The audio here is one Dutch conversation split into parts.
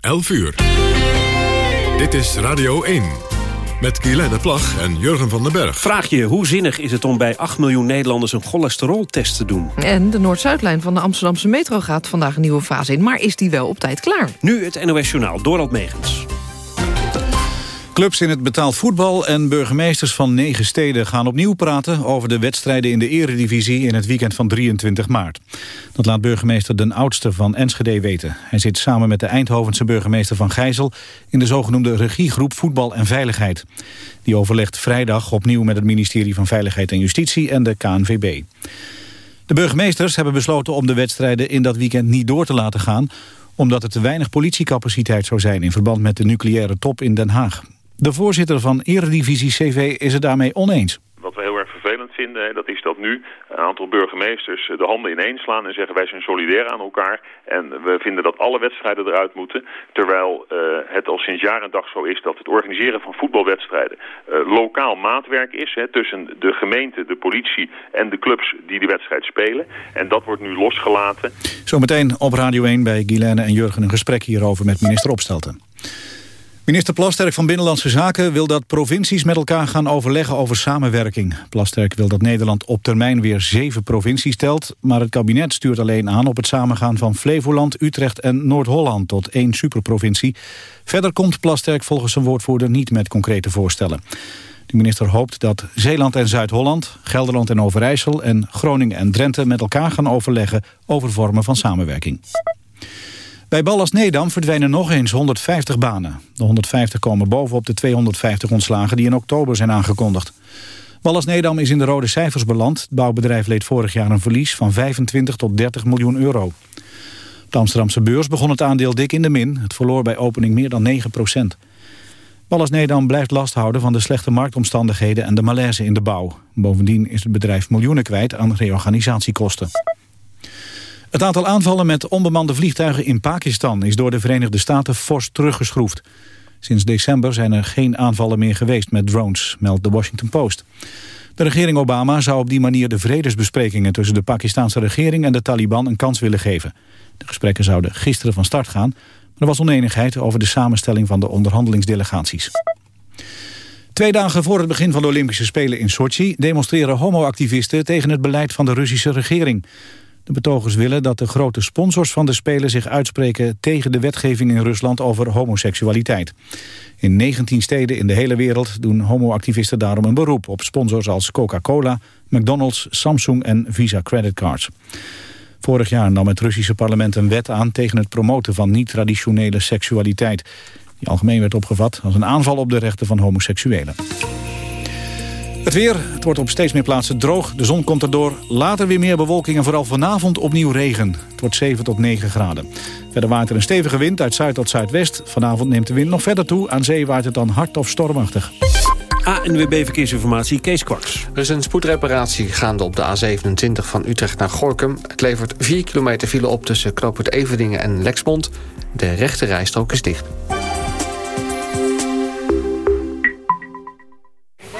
11 uur. Dit is Radio 1. Met Guylaine Plag en Jurgen van den Berg. Vraag je, hoe zinnig is het om bij 8 miljoen Nederlanders een cholesteroltest te doen? En de Noord-Zuidlijn van de Amsterdamse metro gaat vandaag een nieuwe fase in. Maar is die wel op tijd klaar? Nu het NOS Journaal, Dorald Megens. Clubs in het betaald voetbal en burgemeesters van negen steden gaan opnieuw praten over de wedstrijden in de eredivisie in het weekend van 23 maart. Dat laat burgemeester Den Oudste van Enschede weten. Hij zit samen met de Eindhovense burgemeester van Gijzel in de zogenoemde regiegroep Voetbal en Veiligheid. Die overlegt vrijdag opnieuw met het ministerie van Veiligheid en Justitie en de KNVB. De burgemeesters hebben besloten om de wedstrijden in dat weekend niet door te laten gaan omdat er te weinig politiecapaciteit zou zijn in verband met de nucleaire top in Den Haag. De voorzitter van Eredivisie CV is het daarmee oneens. Wat we heel erg vervelend vinden, dat is dat nu een aantal burgemeesters de handen ineens slaan en zeggen wij zijn solidair aan elkaar. En we vinden dat alle wedstrijden eruit moeten. Terwijl uh, het al sinds jaar en dag zo is dat het organiseren van voetbalwedstrijden uh, lokaal maatwerk is. Hè, tussen de gemeente, de politie en de clubs die de wedstrijd spelen. En dat wordt nu losgelaten. Zometeen op Radio 1 bij Guilaine en Jurgen een gesprek hierover met minister Opstelten. Minister Plasterk van Binnenlandse Zaken wil dat provincies met elkaar gaan overleggen over samenwerking. Plasterk wil dat Nederland op termijn weer zeven provincies telt, maar het kabinet stuurt alleen aan op het samengaan van Flevoland, Utrecht en Noord-Holland tot één superprovincie. Verder komt Plasterk volgens zijn woordvoerder niet met concrete voorstellen. De minister hoopt dat Zeeland en Zuid-Holland, Gelderland en Overijssel en Groningen en Drenthe met elkaar gaan overleggen over vormen van samenwerking. Bij Ballas Nedam verdwijnen nog eens 150 banen. De 150 komen bovenop de 250 ontslagen die in oktober zijn aangekondigd. Ballas Nedam is in de rode cijfers beland. Het bouwbedrijf leed vorig jaar een verlies van 25 tot 30 miljoen euro. De Amsterdamse beurs begon het aandeel dik in de min. Het verloor bij opening meer dan 9 procent. Ballas Nedam blijft last houden van de slechte marktomstandigheden en de malaise in de bouw. Bovendien is het bedrijf miljoenen kwijt aan reorganisatiekosten. Het aantal aanvallen met onbemande vliegtuigen in Pakistan... is door de Verenigde Staten fors teruggeschroefd. Sinds december zijn er geen aanvallen meer geweest met drones, meldt de Washington Post. De regering Obama zou op die manier de vredesbesprekingen... tussen de Pakistanse regering en de Taliban een kans willen geven. De gesprekken zouden gisteren van start gaan... maar er was oneenigheid over de samenstelling van de onderhandelingsdelegaties. Twee dagen voor het begin van de Olympische Spelen in Sochi... demonstreren homoactivisten tegen het beleid van de Russische regering... De betogers willen dat de grote sponsors van de Spelen zich uitspreken tegen de wetgeving in Rusland over homoseksualiteit. In 19 steden in de hele wereld doen homoactivisten daarom een beroep op sponsors als Coca-Cola, McDonald's, Samsung en Visa creditcards. Vorig jaar nam het Russische parlement een wet aan tegen het promoten van niet-traditionele seksualiteit. Die algemeen werd opgevat als een aanval op de rechten van homoseksuelen. Het weer, het wordt op steeds meer plaatsen droog. De zon komt erdoor. Later weer meer bewolking en vooral vanavond opnieuw regen. Het wordt 7 tot 9 graden. Verder waait er een stevige wind uit zuid tot zuidwest. Vanavond neemt de wind nog verder toe. Aan zee waait het dan hard of stormachtig. ANWB Verkeersinformatie, Kees Kwaks. Er is een spoedreparatie gaande op de A27 van Utrecht naar Gorkum. Het levert 4 kilometer file op tussen Knoopert Everdingen en Lexmond. De rechte rijstrook is dicht.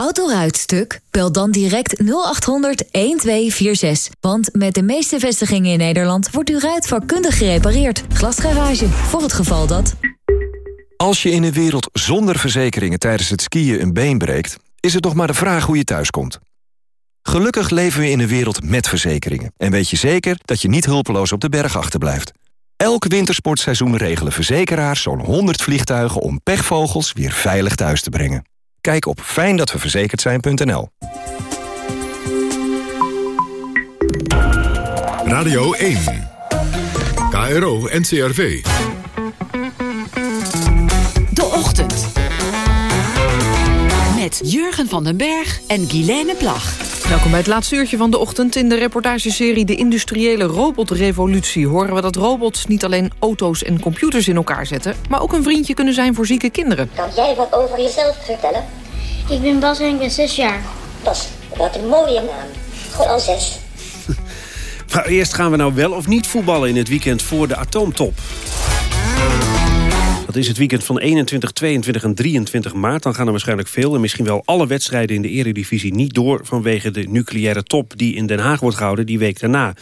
Autoruitstuk? Bel dan direct 0800 1246. Want met de meeste vestigingen in Nederland wordt uw ruit vakkundig gerepareerd. Glasgarage, voor het geval dat... Als je in een wereld zonder verzekeringen tijdens het skiën een been breekt... is het nog maar de vraag hoe je thuiskomt. Gelukkig leven we in een wereld met verzekeringen. En weet je zeker dat je niet hulpeloos op de berg achterblijft. Elk wintersportseizoen regelen verzekeraars zo'n 100 vliegtuigen... om pechvogels weer veilig thuis te brengen. Kijk op fijndatweverzekerd Radio 1. KRO NCRV. De Ochtend. Met Jurgen van den Berg en Guilaine Plag. Welkom bij het laatste uurtje van de ochtend. In de reportageserie De Industriële Robotrevolutie... horen we dat robots niet alleen auto's en computers in elkaar zetten... maar ook een vriendje kunnen zijn voor zieke kinderen. Kan jij wat over jezelf vertellen? Ik ben Bas en ik ben zes jaar. Bas, wat een mooie naam. Gewoon al zes. Maar eerst gaan we nou wel of niet voetballen in het weekend voor de atoomtop. Dat is het weekend van 21, 22 en 23 maart. Dan gaan er waarschijnlijk veel en misschien wel alle wedstrijden in de eredivisie niet door... vanwege de nucleaire top die in Den Haag wordt gehouden die week daarna.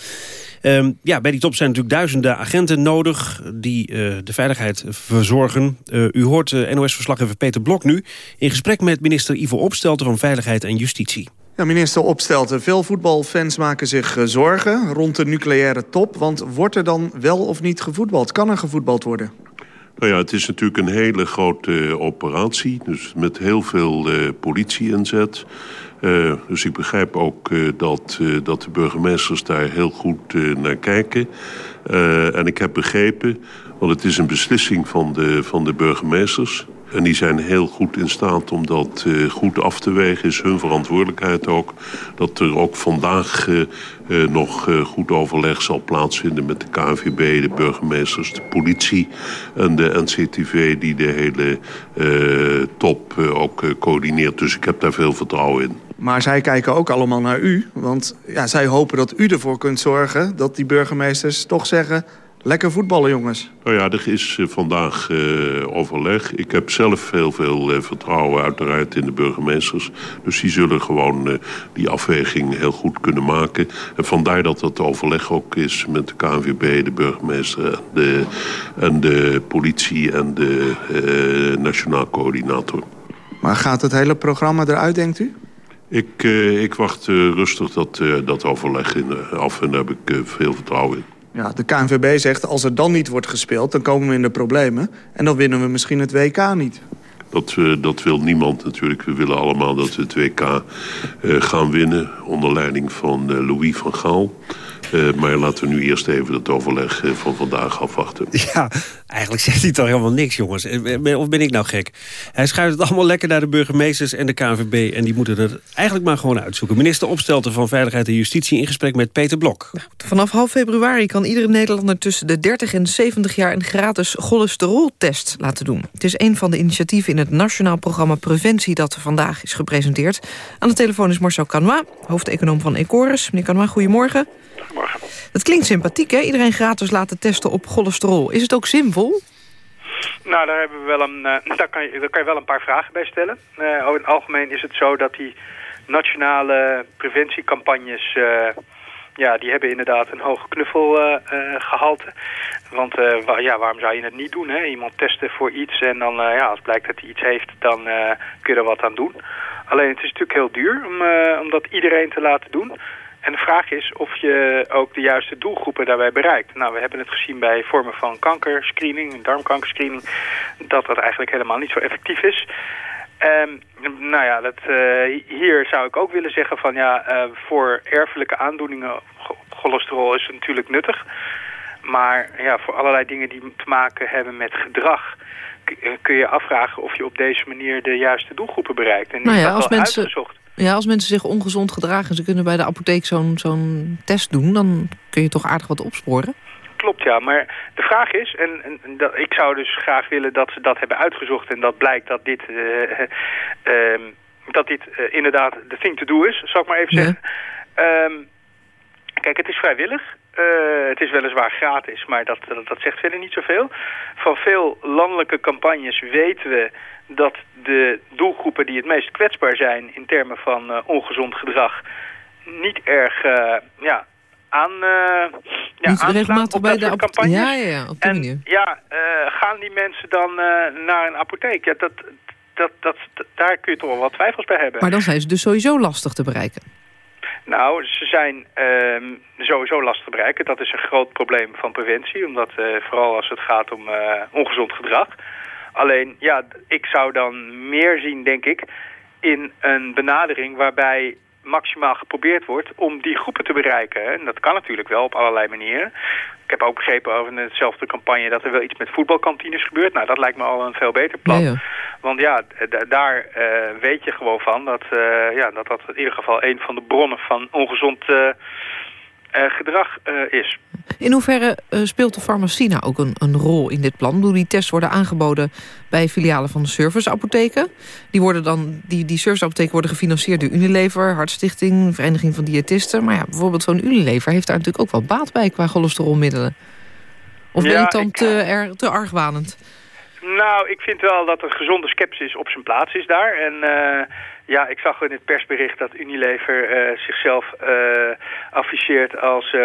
Ehm, ja, bij die top zijn natuurlijk duizenden agenten nodig die uh, de veiligheid verzorgen. Uh, u hoort uh, NOS-verslaggever Peter Blok nu in gesprek met minister Ivo Opstelten van Veiligheid en Justitie. Ja, minister Opstelten, veel voetbalfans maken zich zorgen rond de nucleaire top. Want wordt er dan wel of niet gevoetbald? Kan er gevoetbald worden? Nou ja, het is natuurlijk een hele grote operatie. Dus met heel veel uh, politie-inzet. Uh, dus ik begrijp ook dat, dat de burgemeesters daar heel goed naar kijken. en ik heb begrepen, want het is een beslissing van de, van de burgemeesters... En die zijn heel goed in staat om dat uh, goed af te wegen. Is hun verantwoordelijkheid ook. Dat er ook vandaag uh, uh, nog goed overleg zal plaatsvinden met de KNVB, de burgemeesters, de politie en de NCTV die de hele top ook coördineert. Dus ik heb daar veel vertrouwen in. Maar zij kijken ook allemaal naar u. Want ja, zij hopen dat u ervoor kunt zorgen dat die burgemeesters toch zeggen... Lekker voetballen, jongens. Nou ja, er is uh, vandaag uh, overleg. Ik heb zelf heel veel uh, vertrouwen uiteraard in de burgemeesters. Dus die zullen gewoon die afweging heel goed kunnen maken. En vandaar dat dat overleg ook is met de KNVB, de burgemeester... en de, en de politie en de nationaal coördinator. Maar gaat het hele programma eruit, denkt u? Ik, ik wacht rustig dat, dat overleg in, af en daar heb ik veel vertrouwen in. Ja, de KNVB zegt als er dan niet wordt gespeeld, dan komen we in de problemen. En dan winnen we misschien het WK niet. Dat, uh, dat wil niemand natuurlijk. We willen allemaal dat we het WK uh, gaan winnen onder leiding van uh, Louis van Gaal. Uh, maar laten we nu eerst even het overleg uh, van vandaag afwachten. Ja, eigenlijk zegt hij toch helemaal niks, jongens. Of ben ik nou gek? Hij schuift het allemaal lekker naar de burgemeesters en de KNVB... en die moeten het eigenlijk maar gewoon uitzoeken. Minister Opstelten van Veiligheid en Justitie in gesprek met Peter Blok. Vanaf half februari kan iedere Nederlander tussen de 30 en 70 jaar... een gratis cholesteroltest laten doen. Het is een van de initiatieven in het Nationaal Programma Preventie... dat vandaag is gepresenteerd. Aan de telefoon is Marcel Canois, hoofdeconoom van Ecoris. Meneer Canois, goedemorgen. Het klinkt sympathiek, hè? Iedereen gratis laten testen op cholesterol. Is het ook zinvol? Nou, daar, hebben we wel een, uh, daar, kan je, daar kan je wel een paar vragen bij stellen. Uh, in het algemeen is het zo dat die nationale preventiecampagnes... Uh, ja, die hebben inderdaad een hoge knuffelgehalte. Want ja, waarom zou je het niet doen? Hè? Iemand testen voor iets en dan, ja, als blijkt dat hij iets heeft, dan kun je er wat aan doen. Alleen het is natuurlijk heel duur om, om dat iedereen te laten doen. En de vraag is of je ook de juiste doelgroepen daarbij bereikt. Nou, we hebben het gezien bij vormen van kankerscreening, darmkankerscreening, dat dat eigenlijk helemaal niet zo effectief is. Um, nou ja, dat, uh, hier zou ik ook willen zeggen van ja, uh, voor erfelijke aandoeningen, cholesterol is natuurlijk nuttig. Maar ja, voor allerlei dingen die te maken hebben met gedrag, kun je afvragen of je op deze manier de juiste doelgroepen bereikt. En nou ja, dat als wel mensen, uitgezocht. Ja, als mensen zich ongezond gedragen... en ze kunnen bij de apotheek zo'n zo'n test doen... dan kun je toch aardig wat opsporen? Klopt, ja. Maar de vraag is, en, en, dat, ik zou dus graag willen dat ze dat hebben uitgezocht... en dat blijkt dat dit, uh, uh, dat dit uh, inderdaad de thing to do is, zal ik maar even Ja. zeggen. Um, kijk, het is vrijwillig. Uh, het is weliswaar gratis, maar dat, dat, dat zegt verder niet zoveel. Van veel landelijke campagnes weten we dat de doelgroepen die het meest kwetsbaar zijn in termen van uh, ongezond gedrag niet erg uh, ja, aan, ja, Niet regelmatig bij de campagnes. Ja, ja, ja, op die en manier. ja, gaan die mensen dan naar een apotheek? Ja, dat, dat, dat, daar kun je toch wel wat twijfels bij hebben. Maar dan zijn ze dus sowieso lastig te bereiken. Nou, ze zijn um, sowieso lastig te bereiken. Dat is een groot probleem van preventie. Omdat uh, vooral als het gaat om uh, ongezond gedrag. Alleen, ja, ik zou dan meer zien, denk ik, in een benadering waarbij maximaal geprobeerd wordt om die groepen te bereiken. En dat kan natuurlijk wel op allerlei manieren. Ik heb ook begrepen over dezelfde campagne dat er wel iets met voetbalkantines gebeurt. Nou, dat lijkt me al een veel beter plan. Ja, ja. Want ja, daar uh, weet je gewoon van dat, uh, ja, dat dat in ieder geval een van de bronnen van ongezond uh, gedrag is. In hoeverre speelt de farmacie nou ook een, een rol in dit plan? Doe die tests worden aangeboden bij filialen van serviceapotheken. Die, worden dan, die, die serviceapotheken worden gefinancierd door Unilever, Hartstichting, Vereniging van Diëtisten. Maar ja, bijvoorbeeld zo'n Unilever heeft daar natuurlijk ook wel baat bij qua cholesterolmiddelen. Of ben je dan te, er, te argwanend? Nou, ik vind wel dat een gezonde sceptisch op zijn plaats is daar. En uh, ja, ik zag in het persbericht dat Unilever uh, zichzelf uh, afficheert als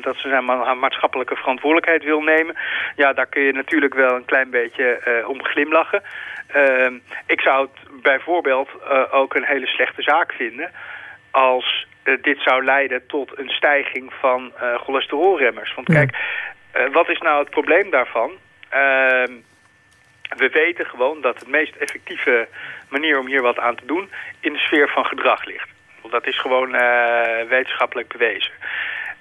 dat ze zijn maatschappelijke verantwoordelijkheid wil nemen. Ja, daar kun je natuurlijk wel een klein beetje om glimlachen. Ehm, ik zou het bijvoorbeeld ook een hele slechte zaak vinden als dit zou leiden tot een stijging van cholesterolremmers. Want kijk, wat is nou het probleem daarvan? Ehm, we weten gewoon dat de meest effectieve manier om hier wat aan te doen in de sfeer van gedrag ligt. Dat is gewoon uh, wetenschappelijk bewezen.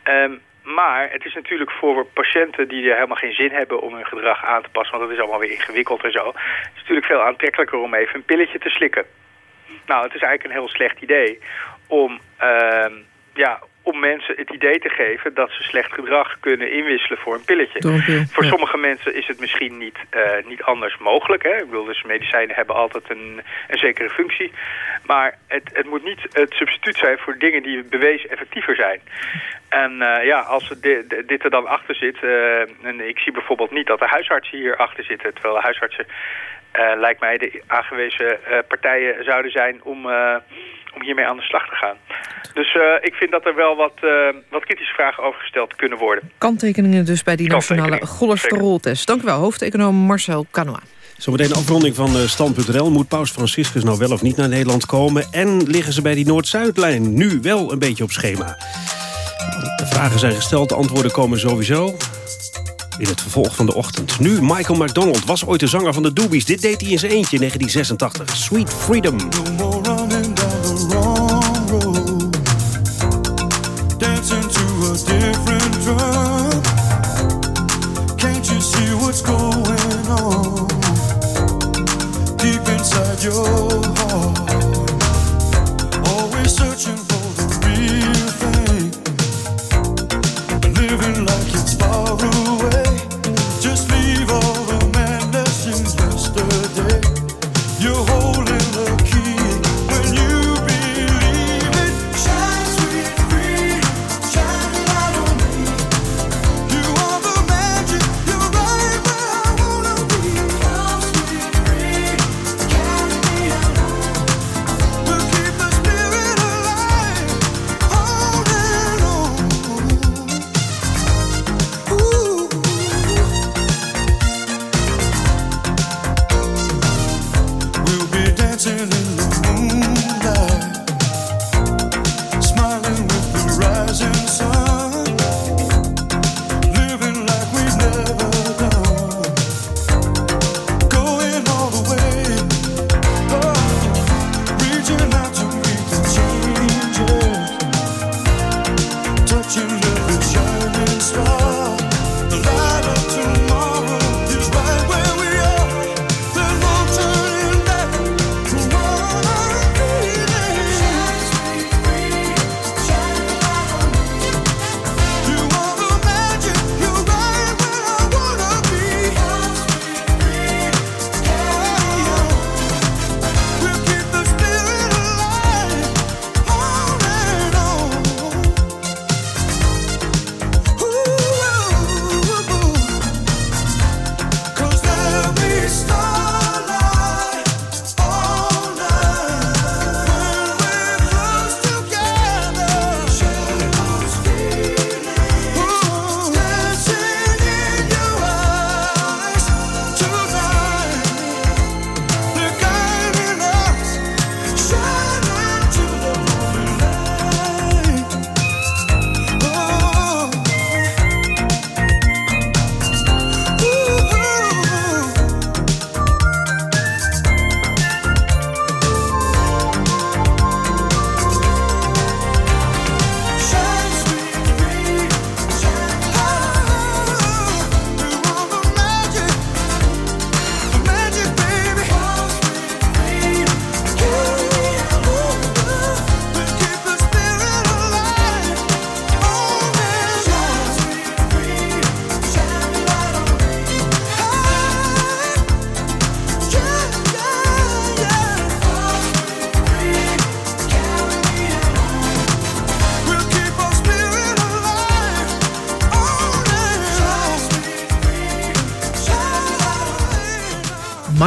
Um, maar het is natuurlijk voor patiënten die er helemaal geen zin hebben om hun gedrag aan te passen, want dat is allemaal weer ingewikkeld en zo. Het is natuurlijk veel aantrekkelijker om even een pilletje te slikken. Nou, het is eigenlijk een heel slecht idee om, uh, ja, om mensen het idee te geven dat ze slecht gedrag kunnen inwisselen voor een pilletje. voor sommige mensen is het misschien niet, uh, niet anders mogelijk. Hè? Ik bedoel, dus medicijnen hebben altijd een, een zekere functie. Maar het, het moet niet het substituut zijn voor dingen die bewezen effectiever zijn. En uh, ja, als dit, dit er dan achter zit... Uh, en ik zie bijvoorbeeld niet dat de huisartsen hier achter zitten... terwijl de huisartsen lijkt mij de aangewezen partijen zouden zijn om om hiermee aan de slag te gaan. Dus uh, ik vind dat er wel wat, uh, wat kritische vragen over gesteld kunnen worden. Kanttekeningen dus bij die nationale cholesteroltest. Dank u wel, hoofdeconoom Marcel Canoa. Zometeen een afronding van Stand.nl. Moet Paus Franciscus nou wel of niet naar Nederland komen? En liggen ze bij die Noord-Zuidlijn nu wel een beetje op schema? De vragen zijn gesteld, de antwoorden komen sowieso in het vervolg van de ochtend. Nu Michael McDonald was ooit de zanger van de Doobies. Dit deed hij in zijn eentje in 1986. Sweet Freedom.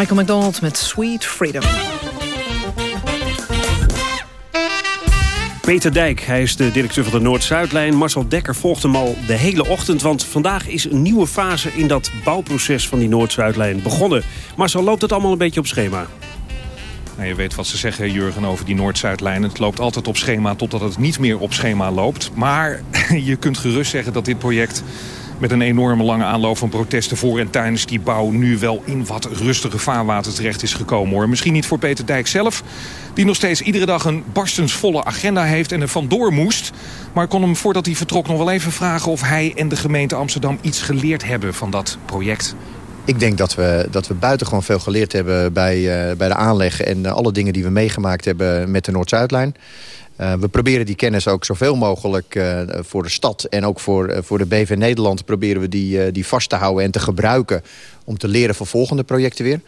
Michael McDonald met Sweet Freedom. Peter Dijk, hij is de directeur van de Noord-Zuidlijn. Marcel Dekker volgt hem al de hele ochtend... want vandaag is een nieuwe fase in dat bouwproces van die Noord-Zuidlijn begonnen. Marcel, loopt het allemaal een beetje op schema? Nou, je weet wat ze zeggen, Jurgen, over die Noord-Zuidlijn. Het loopt altijd op schema totdat het niet meer op schema loopt. Maar je kunt gerust zeggen dat dit project met een enorme lange aanloop van protesten voor en tijdens die bouw... nu wel in wat rustige vaarwater terecht is gekomen. hoor. Misschien niet voor Peter Dijk zelf, die nog steeds iedere dag een barstensvolle agenda heeft... en er vandoor moest. Maar ik kon hem voordat hij vertrok nog wel even vragen... of hij en de gemeente Amsterdam iets geleerd hebben van dat project. Ik denk dat we, dat we buitengewoon veel geleerd hebben bij, uh, bij de aanleg... en uh, alle dingen die we meegemaakt hebben met de Noord-Zuidlijn. Uh, we proberen die kennis ook zoveel mogelijk uh, voor de stad en ook voor, uh, voor de BV Nederland... proberen we die, die vast te houden en te gebruiken om te leren voor volgende projecten weer.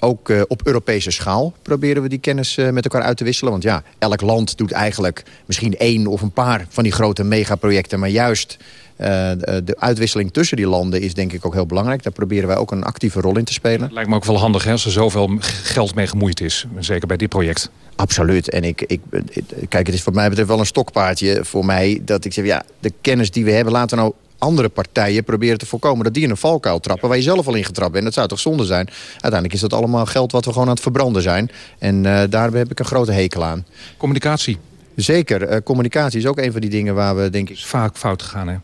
Ook op Europese schaal proberen we die kennis met elkaar uit te wisselen. Want ja, elk land doet eigenlijk misschien één of een paar van die grote megaprojecten... maar juist de uitwisseling tussen die landen is denk ik ook heel belangrijk. Daar proberen wij ook een actieve rol in te spelen. Lijkt me ook wel handig hè, als er zoveel geld mee gemoeid is. Zeker bij dit project. Absoluut. En ik, ik, kijk, het is voor mij betreft wel een stokpaardje voor mij... dat ik zeg, ja, de kennis die we hebben, laten we nou andere partijen proberen te voorkomen... dat die in een valkuil trappen waar je zelf al in getrapt bent. Dat zou toch zonde zijn? Uiteindelijk is dat allemaal geld wat we gewoon aan het verbranden zijn. En uh, daar heb ik een grote hekel aan. Communicatie? Zeker. Uh, communicatie is ook een van die dingen waar we, denk ik... Is vaak fout gegaan, hè?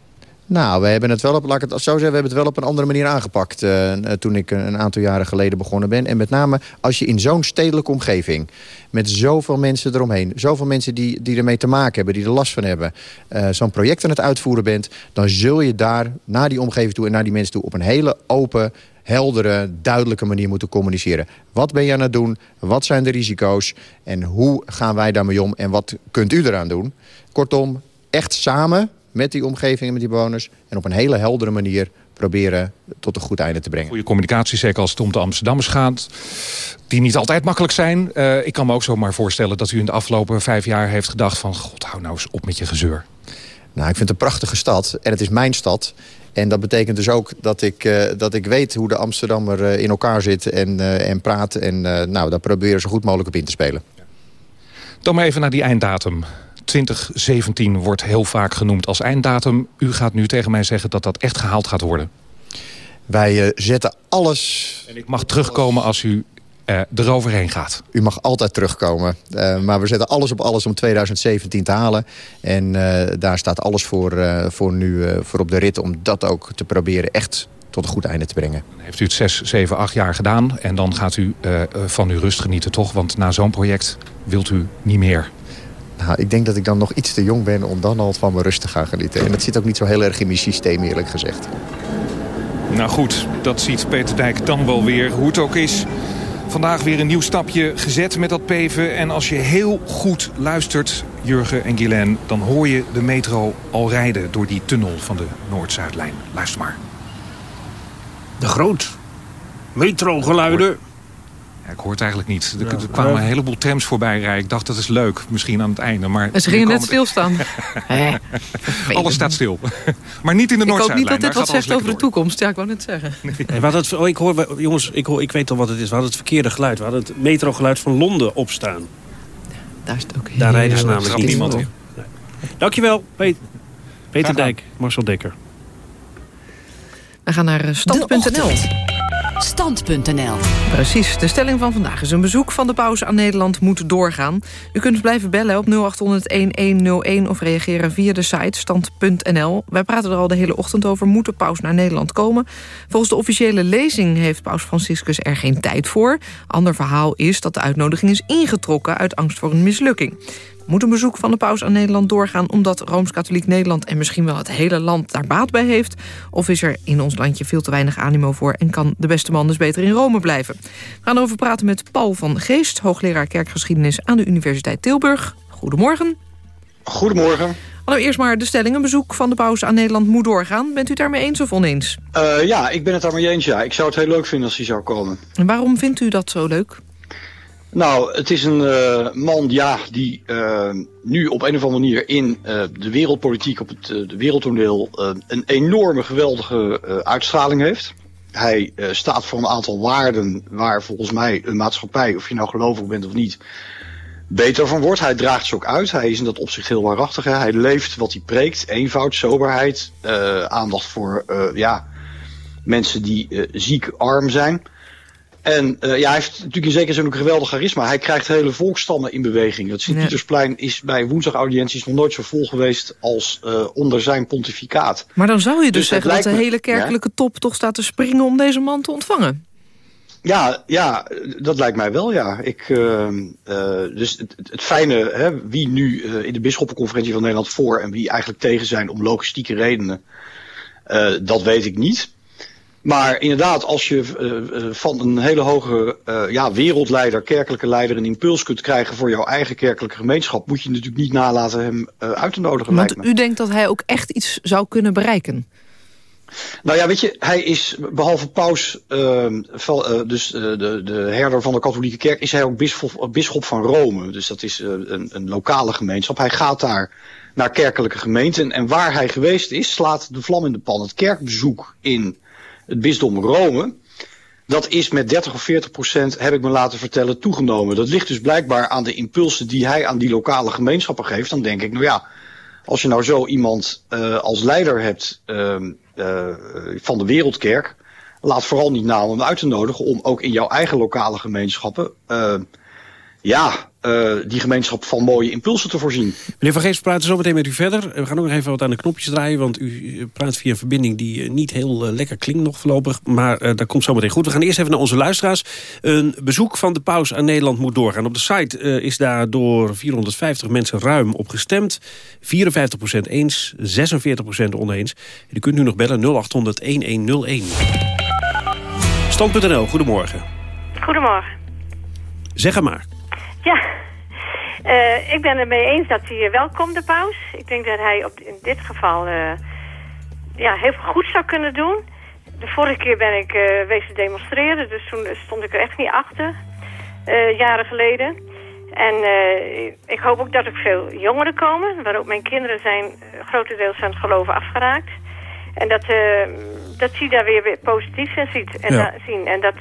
Nou, we hebben het wel op, laat ik het zo zeggen, we hebben het wel op een andere manier aangepakt uh, toen ik een aantal jaren geleden begonnen ben. En met name als je in zo'n stedelijke omgeving, met zoveel mensen eromheen, zoveel mensen die, die ermee te maken hebben, die er last van hebben, uh, zo'n project aan het uitvoeren bent, dan zul je daar naar die omgeving toe en naar die mensen toe op een hele open, heldere, duidelijke manier moeten communiceren. Wat ben je aan het doen? Wat zijn de risico's? En hoe gaan wij daarmee om? En wat kunt u eraan doen? Kortom, echt samen met die omgeving en met die bewoners... en op een hele heldere manier proberen tot een goed einde te brengen. Goede communicatie, zeker als het om de Amsterdammers gaat... die niet altijd makkelijk zijn. Uh, ik kan me ook zomaar voorstellen dat u in de afgelopen vijf jaar heeft gedacht... van god, hou nou eens op met je gezeur. Nou, ik vind het een prachtige stad en het is mijn stad... En dat betekent dus ook dat ik, uh, dat ik weet hoe de Amsterdammer uh, in elkaar zit en, uh, en praat. En nou, daar proberen we zo goed mogelijk op in te spelen. Dan maar even naar die einddatum. 2017 wordt heel vaak genoemd als einddatum. U gaat nu tegen mij zeggen dat dat echt gehaald gaat worden. Wij uh, zetten alles... En ik mag terugkomen als u uh, eroverheen gaat. U mag altijd terugkomen. Uh, maar we zetten alles op alles om 2017 te halen. En daar staat alles voor, voor nu voor op de rit... om dat ook te proberen echt tot een goed einde te brengen. Heeft u het 6, 7, 8 jaar gedaan. En dan gaat u van uw rust genieten, toch? Want na zo'n project wilt u niet meer. Nou, ik denk dat ik dan nog iets te jong ben om dan al van mijn rust te gaan genieten. En dat zit ook niet zo heel erg in mijn systeem, eerlijk gezegd. Nou goed, dat ziet Peter Dijk dan wel weer. Hoe het ook is, vandaag weer een nieuw stapje gezet met dat peven. En als je heel goed luistert, Jurgen en Guylaine... dan hoor je de metro al rijden door die tunnel van de Noord-Zuidlijn. Luister maar. De groot. Metrogeluiden. Ja, ik hoor het eigenlijk niet. Er, er kwamen een heleboel trams voorbij rijden. Ik dacht, dat is leuk, misschien aan het einde. Maar en ze gingen net stilstaan. alles staat stil. maar niet in de Noordzijlijn. Ik hoop niet dat dit wat zegt over de toekomst. Ja, ik wou net zeggen. Nee. Nee, het, oh, ik hoor, jongens, ik, hoor, ik weet al wat het is. We hadden het verkeerde geluid. We hadden het metrogeluid van Londen opstaan. Daar is het ook. Daar rijden ze namelijk niet. niemand in. Nee. Dankjewel, Peter, Peter Dijk, Marcel Dekker. We gaan naar stand.nl. Stand.nl. Precies, de stelling van vandaag is een bezoek van de paus aan Nederland moet doorgaan. U kunt blijven bellen op 0800-1101 of reageren via de site stand.nl. Wij praten er al de hele ochtend over, moet de paus naar Nederland komen? Volgens de officiële lezing heeft paus Franciscus er geen tijd voor. Ander verhaal is dat de uitnodiging is ingetrokken uit angst voor een mislukking. Moet een bezoek van de paus aan Nederland doorgaan... omdat Rooms-Katholiek Nederland en misschien wel het hele land daar baat bij heeft? Of is er in ons landje veel te weinig animo voor... en kan de beste man dus beter in Rome blijven? We gaan erover praten met Paul van Geest... hoogleraar kerkgeschiedenis aan de Universiteit Tilburg. Goedemorgen. Goedemorgen. Allereerst maar de stelling. Een bezoek van de paus aan Nederland moet doorgaan. Bent u het daarmee eens of oneens? Uh, ja, ik ben het daarmee eens. Ja. Ik zou het heel leuk vinden als hij zou komen. En waarom vindt u dat zo leuk? Nou, het is een uh, man ja, die uh, nu op een of andere manier in uh, de wereldpolitiek, op het de wereldtoneel, een enorme geweldige uitstraling heeft. hij staat voor een aantal waarden waar volgens mij een maatschappij, of je nou gelovig bent of niet, beter van wordt. Hij draagt ze ook uit. Hij is in dat opzicht heel waarachtig. Hij leeft wat hij preekt. Eenvoud, soberheid, aandacht voor ja, mensen die ziek, arm zijn. En uh, ja, hij heeft natuurlijk in zekere zin ook een geweldig charisma. Hij krijgt hele volkstammen in beweging. Het Sint-Pietersplein is bij woensdagaudiënties nog nooit zo vol geweest als uh, onder zijn pontificaat. Maar dan zou je dus, dus zeggen dat de hele kerkelijke top toch staat te springen om deze man te ontvangen. Ja, ja, dat lijkt mij wel, ja. Ik, uh, dus het, het, fijne, hè, wie nu in de bisschoppenconferentie van Nederland voor en wie eigenlijk tegen zijn om logistieke redenen, dat weet ik niet. Maar inderdaad, als je uh, van een hele hoge uh, ja, wereldleider, kerkelijke leider, een impuls kunt krijgen voor jouw eigen kerkelijke gemeenschap, moet je natuurlijk niet nalaten hem uit te nodigen. Want u denkt dat hij ook echt iets zou kunnen bereiken? Nou ja, weet je, hij is behalve paus, uh, dus de, de herder van de katholieke kerk, is hij ook bisschop van Rome. Dus dat is een, een lokale gemeenschap. Hij gaat daar naar kerkelijke gemeenten en waar hij geweest is, slaat de vlam in de pan. Het kerkbezoek in het bisdom Rome, dat is met 30 of 40 procent, heb ik me laten vertellen, toegenomen. Dat ligt dus blijkbaar aan de impulsen die hij aan die lokale gemeenschappen geeft. Dan denk ik, nou ja, als je nou zo iemand uh, als leider hebt uh, van de wereldkerk, laat vooral niet na om hem uit te nodigen om ook in jouw eigen lokale gemeenschappen ja, uh, die gemeenschap van mooie impulsen te voorzien. Meneer Van Geest, we praten zo meteen met u verder. We gaan ook nog even wat aan de knopjes draaien... want u praat via een verbinding die eh, niet heel uh, lekker klinkt nog voorlopig. Maar uh, dat komt zo meteen goed. We gaan eerst even naar onze luisteraars. Een bezoek van de paus aan Nederland moet doorgaan. Op de site is daar door 450 mensen ruim op gestemd. 54% eens, 46% oneens. U kunt nu nog bellen 0800-1101. Stand.nl, goedemorgen. Goedemorgen. Zeg maar. Ja, uh, ik ben het mee eens dat hij welkom, de paus. Ik denk dat hij op, in dit geval uh, ja, heel veel goed zou kunnen doen. De vorige keer ben ik uh, wezen demonstreren, dus toen stond ik er echt niet achter, jaren geleden. En ik hoop ook dat er veel jongeren komen, waar ook mijn kinderen zijn grotendeels van het geloven afgeraakt. En dat, dat hij daar weer, weer positief in ziet en ja. zien. En dat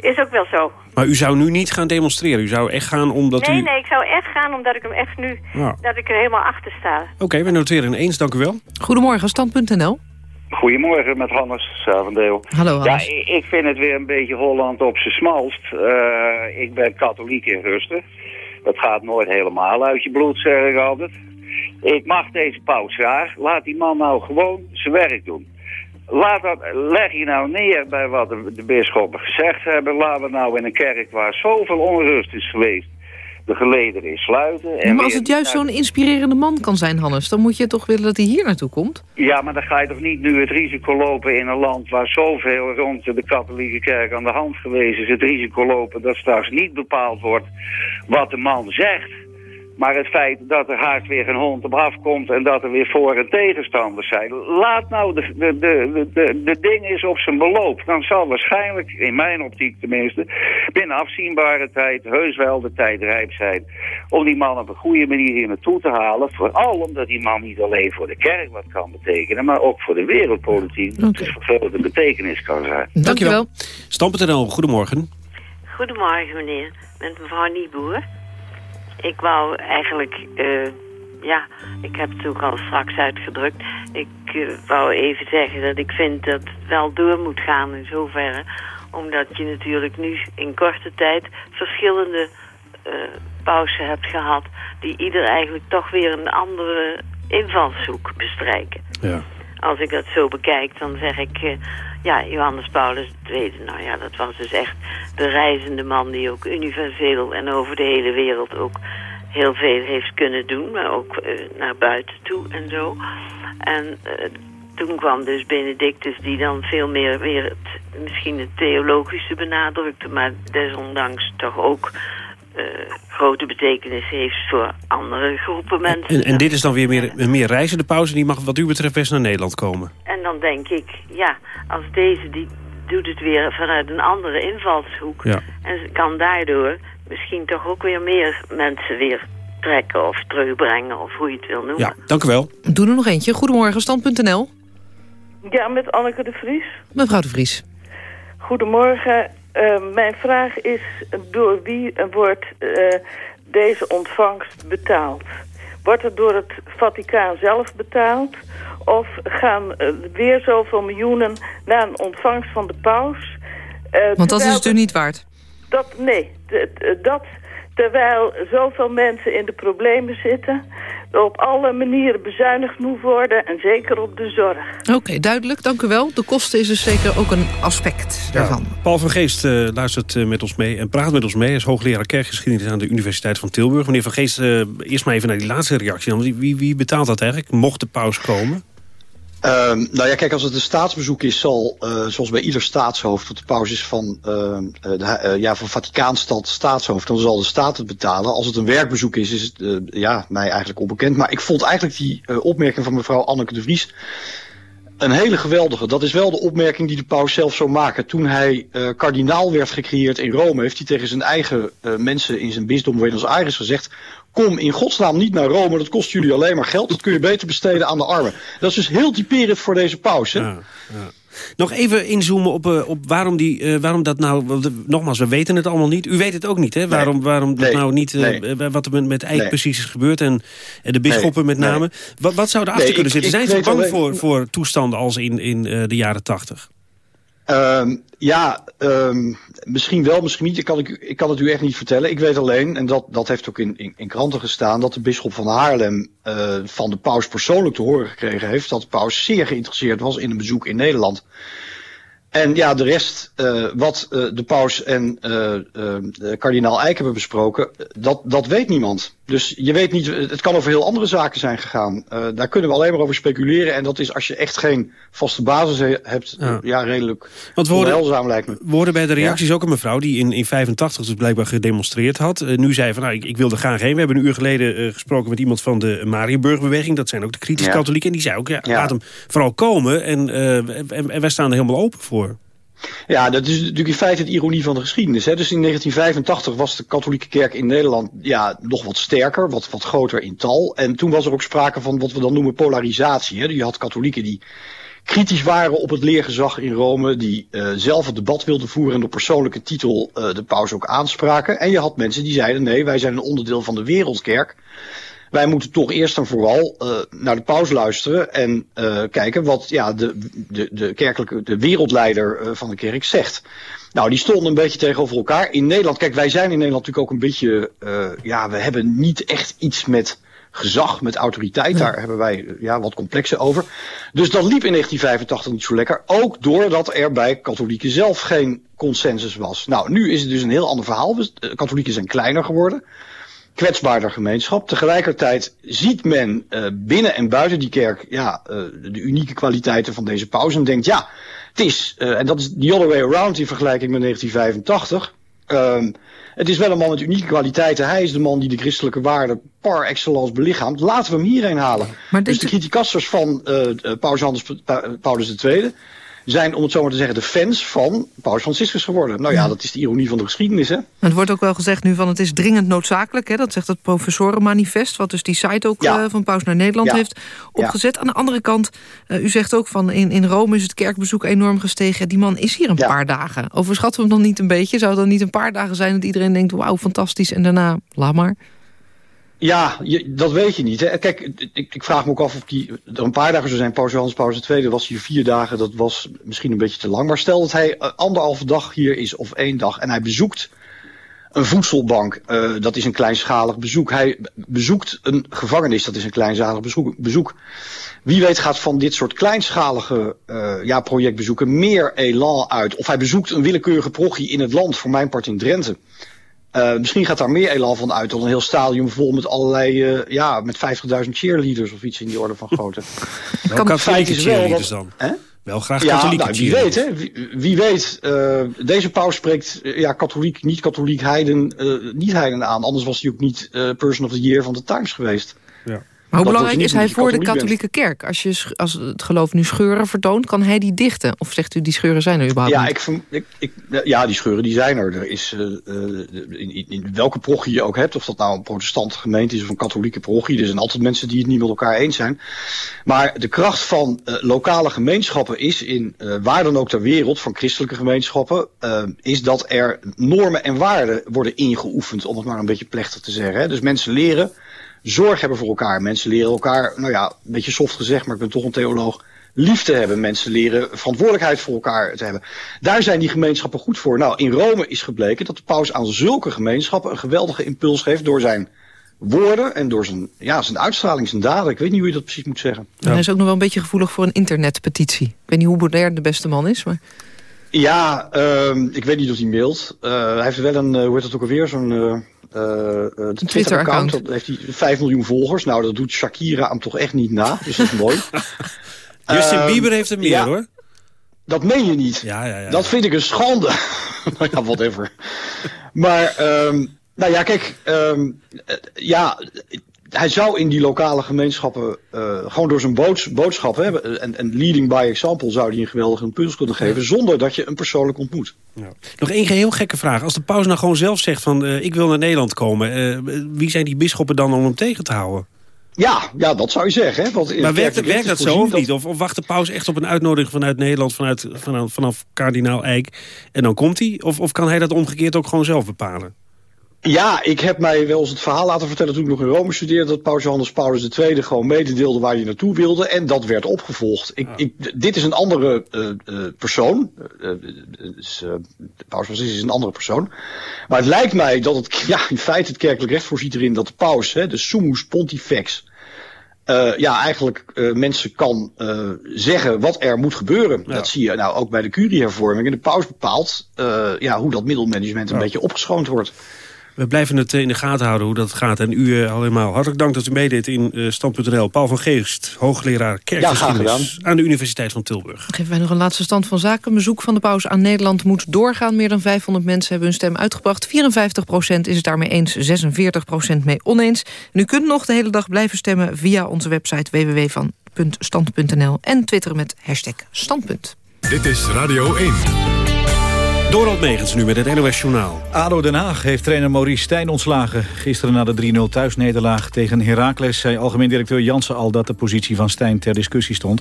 is ook wel zo. Maar u zou nu niet gaan demonstreren? U zou echt gaan omdat nee, u... Nee, ik zou echt gaan omdat ik hem echt nu... Ja. dat ik er helemaal achter sta. Oké, okay, we noteren eens. Dank u wel. Goedemorgen, stand.nl. Goedemorgen met Hannes Savendeel. Hallo Hannes. Ja, ik vind het weer een beetje Holland op zijn smalst. Uh, ik ben katholiek in Rusten. Dat gaat nooit helemaal uit je bloed, zeg ik altijd. Ik mag deze paus graag. Laat die man nou gewoon zijn werk doen. Laat dat, leg je nou neer bij wat de, de bisschoppen gezegd hebben. Laten we nou in een kerk waar zoveel onrust is geweest de gelederen is sluiten. En maar als het juist zo'n inspirerende man kan zijn, Hannes... dan moet je toch willen dat hij hier naartoe komt? Ja, maar dan ga je toch niet nu het risico lopen in een land... waar zoveel rond de katholieke kerk aan de hand geweest is... het risico lopen dat straks niet bepaald wordt wat de man zegt... Maar het feit dat er haast weer een hond op afkomt en dat er weer voor- en tegenstanders zijn. Laat nou de, de, de, de, de ding eens op zijn beloop. Dan zal waarschijnlijk, in mijn optiek tenminste, binnen afzienbare tijd heus wel de tijd rijp zijn. Om die man op een goede manier hier naartoe te halen. Vooral omdat die man niet alleen voor de kerk wat kan betekenen, maar ook voor de wereldpolitiek. Okay. Dus grote betekenis kan zijn. Dankjewel. Stam.nl, goedemorgen. Goedemorgen meneer, met mevrouw Nieboer. Ik wou eigenlijk, uh, ja, ik heb het ook al straks uitgedrukt. Ik uh, wou even zeggen dat ik vind dat het wel door moet gaan in zoverre. Omdat je natuurlijk nu in korte tijd verschillende uh, pauzen hebt gehad... die ieder eigenlijk toch weer een andere invalshoek bestrijken. Ja. Als ik dat zo bekijk, dan zeg ik... ja, Johannes Paulus II, nou ja, dat was dus echt de reizende man... die ook universeel en over de hele wereld ook heel veel heeft kunnen doen. Maar ook uh, naar buiten toe en zo. En uh, toen kwam dus Benedictus die dan veel meer weer het, misschien het theologische benadrukte... maar desondanks toch ook grote betekenis heeft voor andere groepen mensen. En, en dit is dan weer meer, een meer reizende pauze. Die mag wat u betreft best naar Nederland komen. En dan denk ik, ja, als deze... die doet het weer vanuit een andere invalshoek. Ja. En kan daardoor misschien toch ook weer meer mensen weer trekken of terugbrengen of hoe je het wil noemen. Ja, dank u wel. Doe er nog eentje. Goedemorgen, stand.nl. Ja, met Anneke de Vries. Mevrouw de Vries. Goedemorgen. Uh, mijn vraag is, door wie wordt uh, deze ontvangst betaald? Wordt het door het Vaticaan zelf betaald? Of gaan uh, weer zoveel miljoenen naar een ontvangst van de paus? Want dat is het u niet waard? Dat, nee, dat terwijl zoveel mensen in de problemen zitten op alle manieren bezuinigd moet worden en zeker op de zorg. Oké, duidelijk. Dank u wel. De kosten is dus zeker ook een aspect daarvan. Paul van Geest uh, luistert uh, met ons mee en praat met ons mee. Hij is hoogleraar kerkgeschiedenis aan de Universiteit van Tilburg. Meneer van Geest, uh, eerst maar even naar die laatste reactie. Wie, wie, wie betaalt dat eigenlijk? Mocht de paus komen? Uh, nou ja, kijk, als het een staatsbezoek is, zal, uh, zoals bij ieder staatshoofd, wat de paus is van, uh, de, ja, van Vaticaanstad staatshoofd, dan zal de staat het betalen. Als het een werkbezoek is, is het ja, mij eigenlijk onbekend. Maar ik vond eigenlijk die opmerking van mevrouw Anneke de Vries een hele geweldige. Dat is wel de opmerking die de paus zelf zou maken. Toen hij kardinaal werd gecreëerd in Rome, heeft hij tegen zijn eigen mensen in zijn bisdom Buenos Aires gezegd kom in godsnaam niet naar Rome, dat kost jullie alleen maar geld. Dat kun je beter besteden aan de armen. Dat is dus heel typerend voor deze paus. Hè? Ja, ja. Nog even inzoomen op, uh, op waarom, die, uh, waarom dat nou... Nogmaals, we weten het allemaal niet. U weet het ook niet, hè? Waarom, nee. waarom dat nou niet... Nee. Wat er met, Eik precies is gebeurd en, en de bisschoppen met name. Wat, wat zou erachter kunnen zitten? Zijn ze bang alleen... voor, voor toestanden als in, in de jaren tachtig? Um, ja, um, misschien wel, misschien niet. Ik kan, ik, ik kan het u echt niet vertellen. Ik weet alleen, en dat, dat heeft ook in, in, kranten gestaan... dat de bisschop van Haarlem uh, van de paus persoonlijk te horen gekregen heeft... dat de paus zeer geïnteresseerd was in een bezoek in Nederland. En ja, de rest, uh, wat uh, de paus en kardinaal Eijk hebben besproken, dat, dat weet niemand. Dus je weet niet, het kan over heel andere zaken zijn gegaan. daar kunnen we alleen maar over speculeren. En dat is als je echt geen vaste basis hebt, ja, ja redelijk Want we lijkt me. We hoorden bij de reacties ja? ook een mevrouw die in, in 85 dus blijkbaar gedemonstreerd had. nu zei van, nou, ik, ik wilde graag heen. We hebben een uur geleden gesproken met iemand van de Marienburgbeweging. Dat zijn ook de kritische katholieken. En die zei ook, ja, laat hem vooral komen. En, en, en wij staan er helemaal open voor. Ja, dat is natuurlijk in feite de ironie van de geschiedenis. Hè. Dus in 1985 was de katholieke kerk in Nederland ja, nog wat sterker, wat, wat groter in tal. En toen was er ook sprake van wat we dan noemen polarisatie. Hè. Je had katholieken die kritisch waren op het leergezag in Rome, die uh, zelf het debat wilden voeren en op persoonlijke titel uh, de paus ook aanspraken. En je had mensen die zeiden nee, wij zijn een onderdeel van de wereldkerk. Wij moeten toch eerst en vooral uh, naar de paus luisteren en uh, kijken wat ja, de, de, de kerkelijke, de wereldleider uh, van de kerk zegt. Nou, die stonden een beetje tegenover elkaar. In Nederland, kijk, wij zijn in Nederland natuurlijk ook een beetje, ja, we hebben niet echt iets met gezag, met autoriteit. Daar hebben wij ja, wat complexen over. Dus dat liep in 1985 niet zo lekker. Ook doordat er bij katholieken zelf geen consensus was. Nou, nu is het dus een heel ander verhaal. Katholieken zijn kleiner geworden kwetsbaarder gemeenschap. Tegelijkertijd ziet men uh, binnen en buiten die kerk ja, uh, de unieke kwaliteiten van deze paus en denkt ja, het is, uh, en dat is the other way around in vergelijking met 1985. Um, het is wel een man met unieke kwaliteiten. Hij is de man die de christelijke waarden par excellence belichaamt. Laten we hem hierheen halen. Maar dus de criticasters van Paus Johannes Paulus II zijn, om het zo maar te zeggen, de fans van Paus Franciscus geworden. Nou ja, dat is de ironie van de geschiedenis, hè? Het wordt ook wel gezegd nu van het is dringend noodzakelijk, hè? Dat zegt het professorenmanifest, wat dus die site ook ja. uh, van Paus naar Nederland ja. heeft opgezet. Ja. Aan de andere kant, uh, u zegt ook van in, in Rome is het kerkbezoek enorm gestegen. Die man is hier een paar dagen. Overschatten we hem dan niet een beetje? Zou het dan niet een paar dagen zijn dat iedereen denkt, wauw, fantastisch, en daarna, laat maar? Ja, dat weet je niet. Hè. Kijk, ik, ik, vraag me ook af of die er een paar dagen zou zijn. Paus Johannes Paulus II was hier vier dagen. Dat was misschien een beetje te lang. Maar stel dat hij anderhalve dag hier is of één dag. En hij bezoekt een voedselbank. Uh, dat is een kleinschalig bezoek. Hij bezoekt een gevangenis. Dat is een kleinschalig bezoek. Wie weet gaat van dit soort kleinschalige uh, ja, projectbezoeken meer elan uit. Of hij bezoekt een willekeurige prochie in het land. Voor mijn part in Drenthe. Uh, misschien gaat daar meer elan van uit dan een heel stadion vol met allerlei, uh, ja, met 50.000 cheerleaders of iets in die orde van grootte. Wel dat, dan? Hè? Wel graag katholieke ja, nou, wie weet, hè? Wie, wie weet. Uh, deze paus spreekt ja, katholiek, niet-katholiek, heiden, niet heiden aan. Anders was hij ook niet person of the year van de Times geweest. Ja. Maar hoe belangrijk is hij voor de katholieke kerk? Als, je, als het geloof nu scheuren vertoont, kan hij die dichten? Of zegt u, die scheuren zijn er überhaupt Ja, niet? ik, ik, ja, die scheuren die zijn er. Er is, eh, eh, in, in, welke parochie je ook hebt, of dat nou een protestante gemeente is of een katholieke parochie, er zijn altijd mensen die het niet met elkaar eens zijn. Maar de kracht van eh, lokale gemeenschappen is in waar dan ook ter wereld, van christelijke gemeenschappen, is dat er normen en waarden worden ingeoefend, om het maar een beetje plechtig te zeggen. Hè. Dus mensen leren zorg hebben voor elkaar. Mensen leren elkaar, nou ja, een beetje soft gezegd, maar ik ben toch een theoloog, lief te hebben. Mensen leren verantwoordelijkheid voor elkaar te hebben. Daar zijn die gemeenschappen goed voor. Nou, in Rome is gebleken dat de paus aan zulke gemeenschappen een geweldige impuls geeft door zijn woorden en door zijn, ja, zijn uitstraling, zijn daden. Ik weet niet hoe je dat precies moet zeggen. En Hij is ook nog wel een beetje gevoelig voor een internetpetitie. Ik weet niet hoe modern de beste man is, maar... Ja, ehm, ik weet niet of hij mailt. Eh, hij heeft wel een, eh, hoe heet dat ook alweer, zo'n eh, eh, eh, Twitter-account. Dat heeft hij 5 miljoen volgers. Nou, dat doet Shakira hem toch echt niet na. Dus dat is mooi. Justin Ehm, Bieber heeft er meer, ja, hoor. Dat meen je niet. Ja, ja, ja. Dat vind ik een schande. nou ja, whatever. Maar, ehm, nou ja, kijk, ehm, eh, ja, hij zou in die lokale gemeenschappen eh, gewoon door zijn boods, boodschap hebben en, en leading by example zou hij een geweldige impuls kunnen geven zonder dat je hem persoonlijk ontmoet. Nog één heel gekke vraag. Als de paus nou gewoon zelf zegt van eh, ik wil naar Nederland komen... eh, wie zijn die bisschoppen dan om hem tegen te houden? Ja, ja, dat zou je zeggen. Hè? Want Maar werkt, werkt dat zo of niet? Of, of wacht de paus echt op een uitnodiging vanuit Nederland... vanuit, vanaf, vanaf kardinaal Eijk en dan komt hij? Of, of kan hij dat omgekeerd ook gewoon zelf bepalen? Ja, ik heb mij wel eens het verhaal laten vertellen toen ik nog in Rome studeerde... dat paus Johannes Paulus II gewoon mededeelde waar hij naartoe wilde. En dat werd opgevolgd. Ik, ik, dit is een andere eh, eh, persoon. Eh, paus Franciscus is een andere persoon. Maar het lijkt mij dat het, ja, in feite het kerkelijk recht voorziet erin... dat de paus, hè, de summus pontifex... ja, eigenlijk mensen kan zeggen wat er moet gebeuren. Dat zie je nou ook bij de curiehervorming. En de paus bepaalt ja, hoe dat middelmanagement een Ja. beetje opgeschoond wordt. We blijven het eh, in de gaten houden hoe dat gaat. En u eh, allemaal hartelijk dank dat u meedeed in eh, Stand.nl. Paul van Geest, hoogleraar kerkgeschiedenis aan de Universiteit van Tilburg. Geven wij nog een laatste stand van zaken. Bezoek van de paus aan Nederland moet doorgaan. Meer dan 500 mensen hebben hun stem uitgebracht. 54% is het daarmee eens, 46% mee oneens. En u kunt nog de hele dag blijven stemmen via onze website www.stand.nl en twitteren met hashtag standpunt. Dit is Radio 1. Dorald Megens nu met het NOS Journaal. ADO Den Haag heeft trainer Maurice Stijn ontslagen. Gisteren na de 3-0 thuisnederlaag tegen Heracles... zei algemeen directeur Jansen al dat de positie van Stijn ter discussie stond.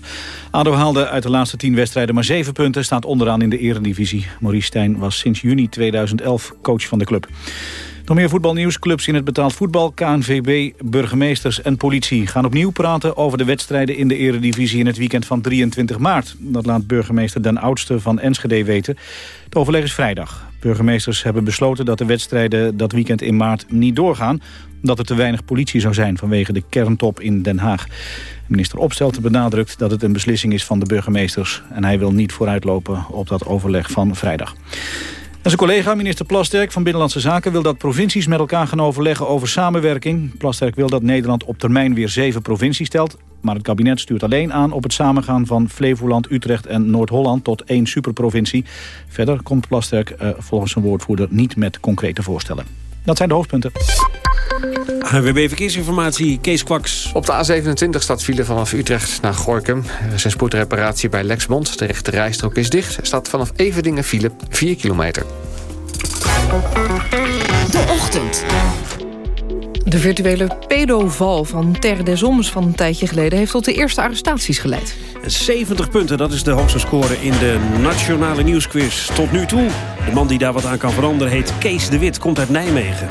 ADO haalde uit de laatste 10 wedstrijden maar 7 punten... staat onderaan in de eredivisie. Maurice Stijn was sinds juni 2011 coach van de club. Nog meer voetbalnieuws. Clubs in het betaald voetbal, KNVB, burgemeesters en politie... gaan opnieuw praten over de wedstrijden in de eredivisie... in het weekend van 23 maart. Dat laat burgemeester Den Oudste van Enschede weten. Het overleg is vrijdag. Burgemeesters hebben besloten dat de wedstrijden dat weekend in maart niet doorgaan... omdat er te weinig politie zou zijn vanwege de kerntop in Den Haag. Minister Opstelten benadrukt dat het een beslissing is van de burgemeesters... en hij wil niet vooruitlopen op dat overleg van vrijdag. En zijn collega, minister Plasterk van Binnenlandse Zaken... wil dat provincies met elkaar gaan overleggen over samenwerking. Plasterk wil dat Nederland op termijn weer zeven provincies stelt. Maar het kabinet stuurt alleen aan op het samengaan van Flevoland, Utrecht en Noord-Holland... tot één superprovincie. Verder komt Plasterk eh, volgens zijn woordvoerder niet met concrete voorstellen. Dat zijn de hoofdpunten. ANWB Verkeersinformatie, Kees Kwaks. Op de A27 staat file vanaf Utrecht naar Gorkum. Er is een spoedreparatie bij Lexmond. De rechte rijstrook is dicht. Er staat vanaf Everdingen file 4 kilometer. De ochtend. De virtuele pedoval van Ter des Oms van een tijdje geleden... heeft tot de eerste arrestaties geleid. 70 punten, dat is de hoogste score in de Nationale Nieuwsquiz tot nu toe. De man die daar wat aan kan veranderen heet Kees de Wit, komt uit Nijmegen.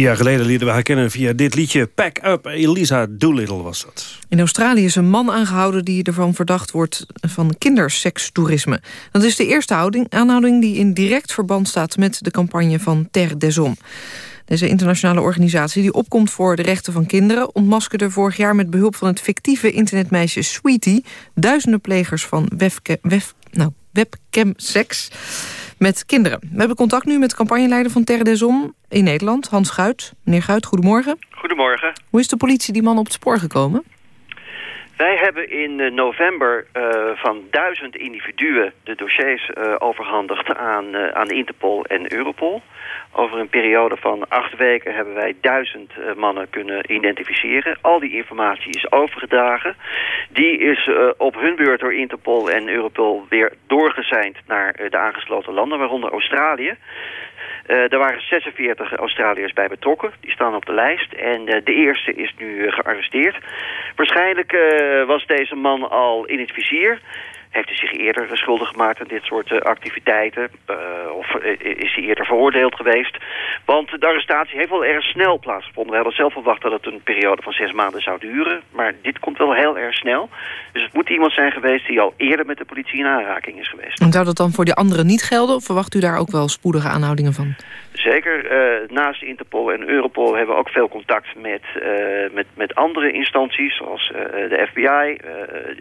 Vier jaar geleden leerden we haar kennen via dit liedje. Pack Up, Elisa Doolittle was dat. In Australië is een man aangehouden die ervan verdacht wordt van kindersekstoerisme. Dat is de eerste houding, aanhouding die in direct verband staat met de campagne van Terre des Hommes. Deze internationale organisatie die opkomt voor de rechten van kinderen... ontmaskerde vorig jaar met behulp van het fictieve internetmeisje Sweetie... duizenden plegers van webca web, nou, webcam-seks met kinderen. We hebben contact nu met campagneleider van Terre des Hommes in Nederland, Hans Guit. Meneer Guit, goedemorgen. Goedemorgen. Hoe is de politie die man op het spoor gekomen? Wij hebben in eh, november eh, van duizend individuen de dossiers eh, overhandigd aan, aan Interpol en Europol. Over een periode van acht weken hebben wij duizend mannen kunnen identificeren. Al die informatie is overgedragen. Die is op hun beurt door Interpol en Europol weer doorgezeind naar de aangesloten landen, waaronder Australië. Eh, er waren 46 Australiërs bij betrokken. Die staan op de lijst. En eh, de eerste is nu eh, gearresteerd. Waarschijnlijk was deze man al in het vizier. Heeft hij zich eerder schuldig gemaakt aan dit soort eh, activiteiten? Eh, of eh, is hij eerder veroordeeld geweest? Want de arrestatie heeft wel erg snel plaatsgevonden. We hadden zelf verwacht dat het een periode van zes maanden zou duren. Maar dit komt wel heel erg snel. Dus het moet iemand zijn geweest die al eerder met de politie in aanraking is geweest. En zou dat dan voor die anderen niet gelden? Of verwacht u daar ook wel spoedige aanhoudingen van? Zeker. eh, naast Interpol en Europol hebben we ook veel contact met, eh, met, met andere instanties, zoals eh, de FBI.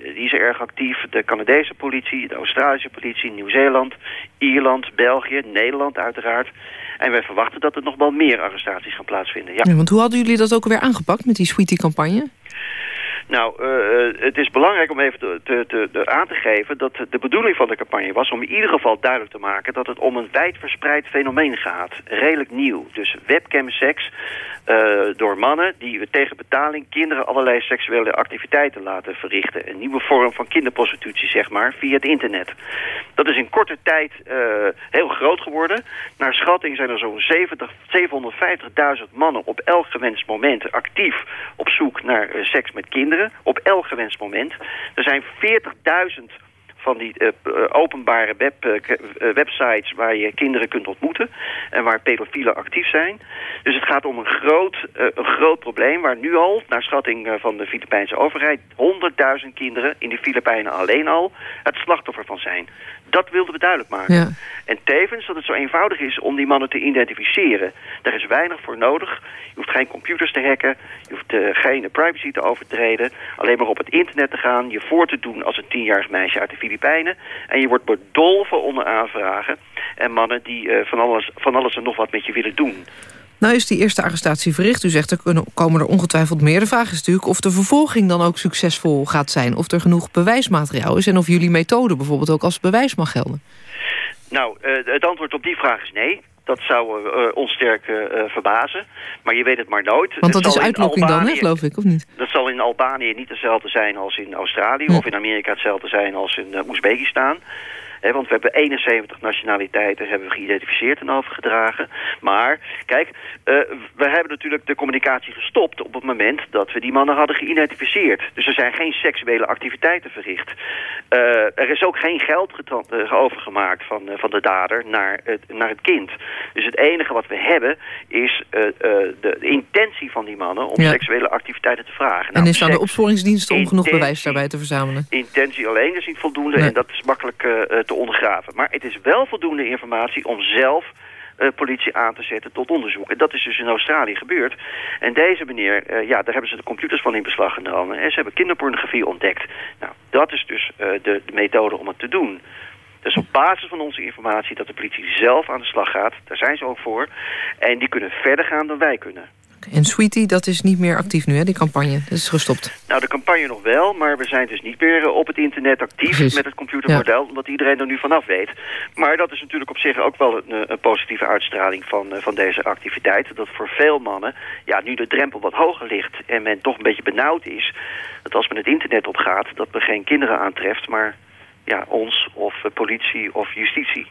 die is erg actief. De Canadese politie, de Australische politie, Nieuw-Zeeland, Ierland, België, Nederland uiteraard. En wij verwachten dat er nog wel meer arrestaties gaan plaatsvinden. Ja. Ja, want hoe hadden jullie dat ook alweer aangepakt met die Sweetie-campagne? Nou, eh, eh, het is belangrijk om even te, te, aan te geven dat de bedoeling van de campagne was om in ieder geval duidelijk te maken dat het om een wijdverspreid fenomeen gaat. Redelijk nieuw. Dus webcam-seks eh, door mannen die tegen betaling kinderen allerlei seksuele activiteiten laten verrichten. Een nieuwe vorm van kinderprostitutie, zeg maar, via het internet. Dat is in korte tijd eh, heel groot geworden. Naar schatting zijn er zo'n 70 750.000 mannen op elk gewenst moment actief op zoek naar eh, seks met kinderen. Op elk gewenst moment. Er zijn 40.000 van die eh, eh, openbare web, eh, websites waar je kinderen kunt ontmoeten en waar pedofielen actief zijn. Dus het gaat om een groot, een groot probleem waar nu al, naar schatting van de Filipijnse overheid, 100.000 kinderen in de Filipijnen alleen al het slachtoffer van zijn. Dat wilden we duidelijk maken. Ja. En tevens dat het zo eenvoudig is om die mannen te identificeren. Daar is weinig voor nodig. Je hoeft geen computers te hacken. Je hoeft eh, geen privacy te overtreden. Alleen maar op het internet te gaan. Je voor te doen als een tienjarig meisje uit de Filipijnen. En je wordt bedolven onder aanvragen. En mannen die eh, van, alles, van alles en nog wat met je willen doen. Nou is die eerste arrestatie verricht. U zegt er kunnen, komen er ongetwijfeld meer. De vraag is natuurlijk of de vervolging dan ook succesvol gaat zijn. Of er genoeg bewijsmateriaal is. En of jullie methode bijvoorbeeld ook als bewijs mag gelden. Nou, eh, het antwoord op die vraag is nee. Dat zou uh, ons sterk uh, verbazen. Maar je weet het maar nooit. Want dat is uitlokking dan, hè, geloof ik, of niet? Dat zal in Albanië niet hetzelfde zijn als in Australië... of in Amerika hetzelfde zijn als in uh, Want we hebben 71 nationaliteiten hebben we geïdentificeerd en overgedragen. Maar, kijk, uh, we hebben natuurlijk de communicatie gestopt op het moment dat we die mannen hadden geïdentificeerd. Dus er zijn geen seksuele activiteiten verricht. Uh, er is ook geen geld uh, overgemaakt van, van de dader naar het, naar het kind. Dus het enige wat we hebben is de, de, intentie van die mannen om ja. seksuele activiteiten te vragen. Nou, en is aan de opsporingsdienst om genoeg bewijs daarbij te verzamelen? Intentie alleen is niet voldoende nee. en dat is makkelijk te ondergraven. Maar het is wel voldoende informatie om zelf uh, politie aan te zetten tot onderzoek. En dat is dus in Australië gebeurd. En deze meneer, uh, ja, daar hebben ze de computers van in beslag genomen. En ze hebben kinderpornografie ontdekt. Nou, dat is dus uh, de, de methode om het te doen. Dus op basis van onze informatie dat de politie zelf aan de slag gaat. Daar zijn ze ook voor. En die kunnen verder gaan dan wij kunnen. En Sweetie, dat is niet meer actief nu, hè, die campagne? Dat is gestopt. Nou, de campagne nog wel, maar we zijn dus niet meer op het internet actief Precies. met het computermodel, ja. omdat iedereen er nu vanaf weet. Maar dat is natuurlijk op zich ook wel een, een positieve uitstraling van, van deze activiteit. Dat voor veel mannen ja, nu de drempel wat hoger ligt en men toch een beetje benauwd is. Dat als men het internet opgaat, dat men geen kinderen aantreft, maar ja, ons of politie of justitie.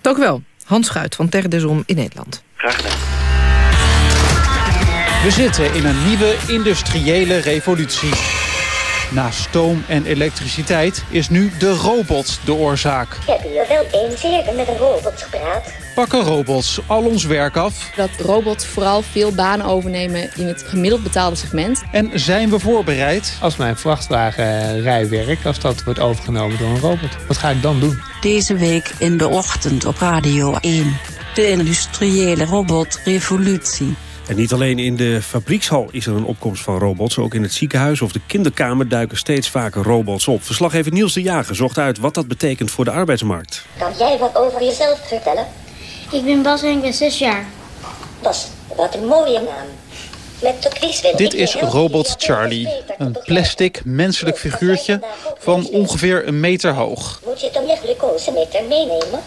Dank u wel. Hans Schuit van Terre des Om in Nederland. Graag gedaan. We zitten in een nieuwe industriële revolutie. Na stoom en elektriciteit is nu de robot de oorzaak. Ik heb hier wel eens eerder met een robot gepraat. Pakken robots al ons werk af? Dat robots vooral veel banen overnemen in het gemiddeld betaalde segment. En zijn we voorbereid? Als mijn vrachtwagenrijwerk, als dat wordt overgenomen door een robot, wat ga ik dan doen? Deze week in de ochtend op Radio 1. De industriële robotrevolutie. En niet alleen in de fabriekshal is er een opkomst van robots. Ook in het ziekenhuis of de kinderkamer duiken steeds vaker robots op. Verslaggever Niels de Jager zocht uit wat dat betekent voor de arbeidsmarkt. Kan jij wat over jezelf vertellen? Ik ben Bas en ik ben zes jaar. Bas, wat een mooie naam. Dit is Robot Charlie. Een plastic, menselijk figuurtje van ongeveer een meter hoog. Moet je dan je glucosemeter meenemen?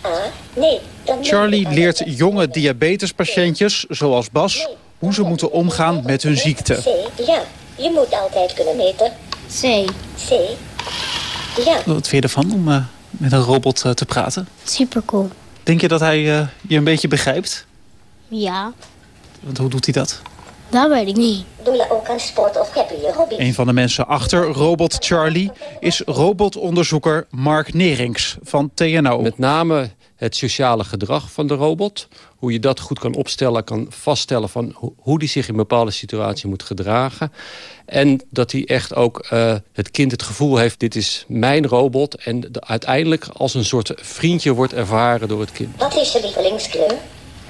Ah, nee. Charlie leert jonge diabetespatiëntjes, zoals Bas, hoe ze moeten omgaan met hun ziekte. C, ja. Je moet altijd kunnen meten. C. C. Ja. Wat vind je ervan om uh, met een robot uh, te praten? Supercool. Denk je dat hij uh, je een beetje begrijpt? Ja. Want hoe doet hij dat? Dat weet ik niet. Doe je ook aan sport of heb je je hobby? Een van de mensen achter Robot Charlie is robotonderzoeker Mark Nerings van TNO. Met name het sociale gedrag van de robot. Hoe je dat goed kan opstellen, kan vaststellen van hoe die zich in een bepaalde situatie moet gedragen. En dat hij echt ook uh, het kind het gevoel heeft, dit is mijn robot. En de, uiteindelijk als een soort vriendje wordt ervaren door het kind. Wat is je lievelingskleur?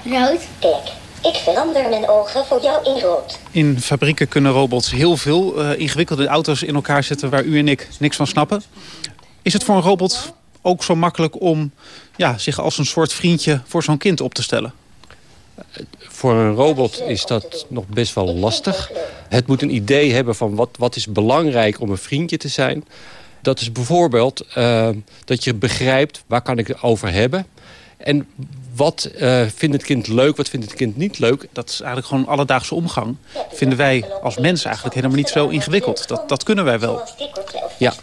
Rood. Kijk, ik verander mijn ogen voor jou in rood. In fabrieken kunnen robots heel veel uh, ingewikkelde auto's in elkaar zetten... waar u en ik niks van snappen. Is het voor een robot ook zo makkelijk om ja, zich als een soort vriendje voor zo'n kind op te stellen? Voor een robot is dat nog best wel lastig. Het moet een idee hebben van wat, wat is belangrijk om een vriendje te zijn. Dat is bijvoorbeeld uh, dat je begrijpt waar kan ik het over hebben. En wat uh, vindt het kind leuk, wat vindt het kind niet leuk? Dat is eigenlijk gewoon alledaagse omgang. Vinden wij als mensen eigenlijk helemaal niet zo ingewikkeld. Dat, dat kunnen wij wel. Ja,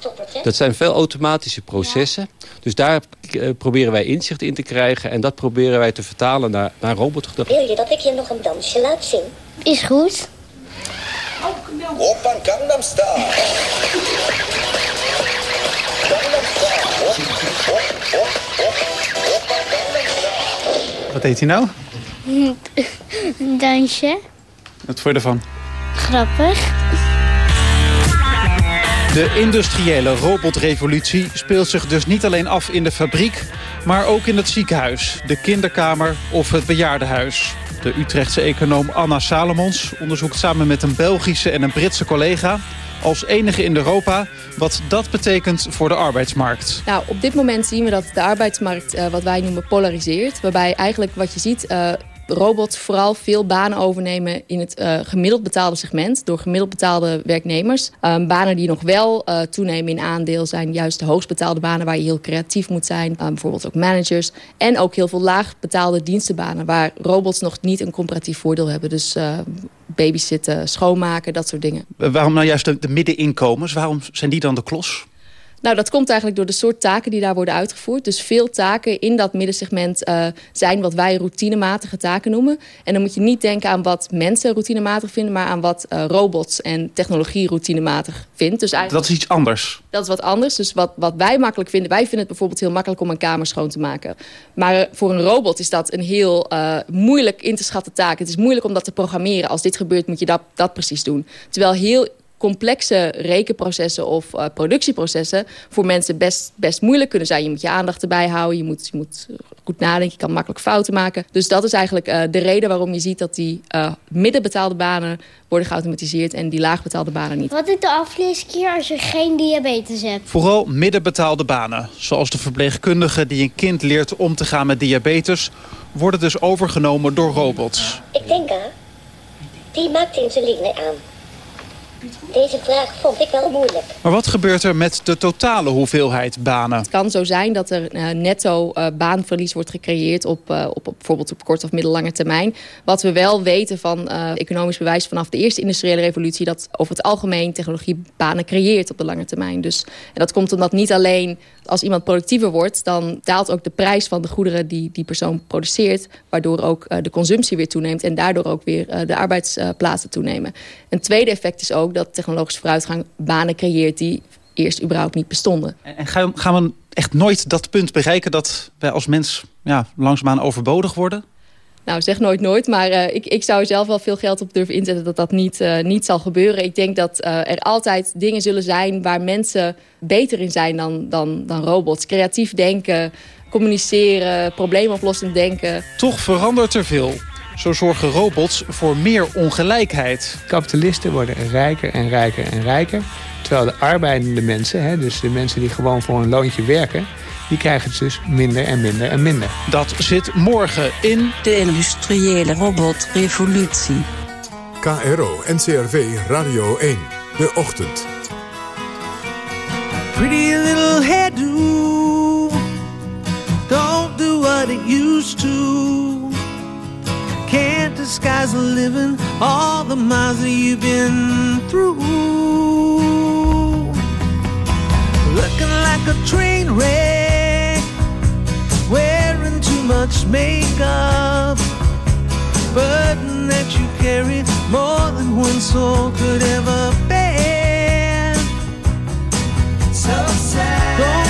dat zijn veel automatische processen. Dus daar uh, proberen wij inzicht in te krijgen. En dat proberen wij te vertalen naar, naar robotgedrag. Wil je dat ik je nog een dansje laat zien? Is goed. Oppa Gangnam Style. Wat deed hij nou? Een dansje. Wat vond je ervan? Grappig. De industriële robotrevolutie speelt zich dus niet alleen af in de fabriek... maar ook in het ziekenhuis, de kinderkamer of het bejaardenhuis. De Utrechtse econoom Anna Salomons onderzoekt samen met een Belgische en een Britse collega als enige in Europa wat dat betekent voor de arbeidsmarkt. Nou, op dit moment zien we dat de arbeidsmarkt uh, wat wij noemen polariseert. Waarbij eigenlijk wat je ziet, uh, robots vooral veel banen overnemen in het uh, gemiddeld betaalde segment. Door gemiddeld betaalde werknemers. Um, banen die nog wel toenemen in aandeel zijn juist de hoogst betaalde banen waar je heel creatief moet zijn. Um, bijvoorbeeld ook managers. En ook heel veel laag betaalde dienstenbanen waar robots nog niet een comparatief voordeel hebben. Dus uh, babysitten, schoonmaken, dat soort dingen. Waarom nou juist de, de middeninkomens? Waarom zijn die dan de klos? Nou, dat komt eigenlijk door de soort taken die daar worden uitgevoerd. Dus veel taken in dat middensegment uh, zijn wat wij routinematige taken noemen. En dan moet je niet denken aan wat mensen routinematig vinden... maar aan wat uh, robots en technologie routinematig vindt. Dus dat is iets anders? Dat is wat anders. Dus wat, wat wij makkelijk vinden... wij vinden het bijvoorbeeld heel makkelijk om een kamer schoon te maken. Maar voor een robot is dat een heel moeilijk in te schatten taak. Het is moeilijk om dat te programmeren. Als dit gebeurt moet je dat, dat precies doen. Terwijl heel complexe rekenprocessen of uh, productieprocessen voor mensen best, best moeilijk kunnen zijn. Je moet je aandacht erbij houden, je moet, je moet goed nadenken, je kan makkelijk fouten maken. Dus dat is eigenlijk uh, de reden waarom je ziet dat die uh, middenbetaalde banen worden geautomatiseerd en die laagbetaalde banen niet. Wat doet de afleeskeer als je geen diabetes hebt? Vooral middenbetaalde banen, zoals de verpleegkundige die een kind leert om te gaan met diabetes, worden dus overgenomen door robots. Ik denk aan, die maakt insuline aan. Deze vraag vond ik wel moeilijk. Maar wat gebeurt er met de totale hoeveelheid banen? Het kan zo zijn dat er uh, netto uh, baanverlies wordt gecreëerd op, uh, op, op, bijvoorbeeld op kort of middellange termijn. Wat we wel weten van economisch bewijs vanaf de eerste industriële revolutie... dat over het algemeen technologie banen creëert op de lange termijn. Dus, en dat komt omdat niet alleen als iemand productiever wordt... dan daalt ook de prijs van de goederen die die persoon produceert... waardoor ook de consumptie weer toeneemt... en daardoor ook weer de arbeidsplaatsen toenemen. Een tweede effect is ook dat technologische vooruitgang banen creëert... die eerst überhaupt niet bestonden. En gaan we echt nooit dat punt bereiken... dat wij als mens ja, langzaamaan overbodig worden? Nou, zeg nooit nooit, maar uh, ik, ik zou zelf wel veel geld op durven inzetten... dat dat niet, uh, niet zal gebeuren. Ik denk dat uh, er altijd dingen zullen zijn... waar mensen beter in zijn dan, dan, dan robots. Creatief denken, communiceren, probleemoplossend denken. Toch verandert er veel. Zo zorgen robots voor meer ongelijkheid. Kapitalisten worden rijker en rijker en rijker. Terwijl de arbeidende mensen, hè, dus de mensen die gewoon voor een loontje werken... die krijgen het dus minder en minder en minder. Dat zit morgen in... De industriële robotrevolutie. KRO NCRV Radio 1. De Ochtend. Pretty little hairdo Don't do what it used to Can't disguise the living All the miles that you've been through Looking like a train wreck much makeup Burden that you carry More than one soul could ever bear. So sad. Don't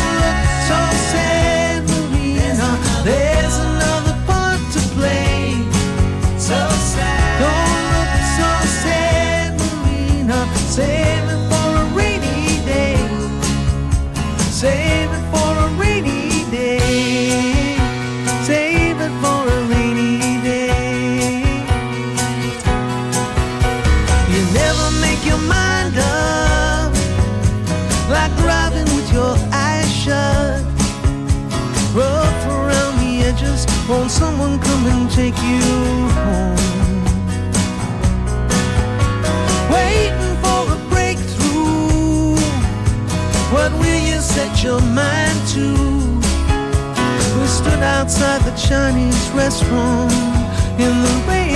Won't someone come and take you home Waiting for a breakthrough What will you set your mind to? We stood outside the Chinese restaurant in the rain.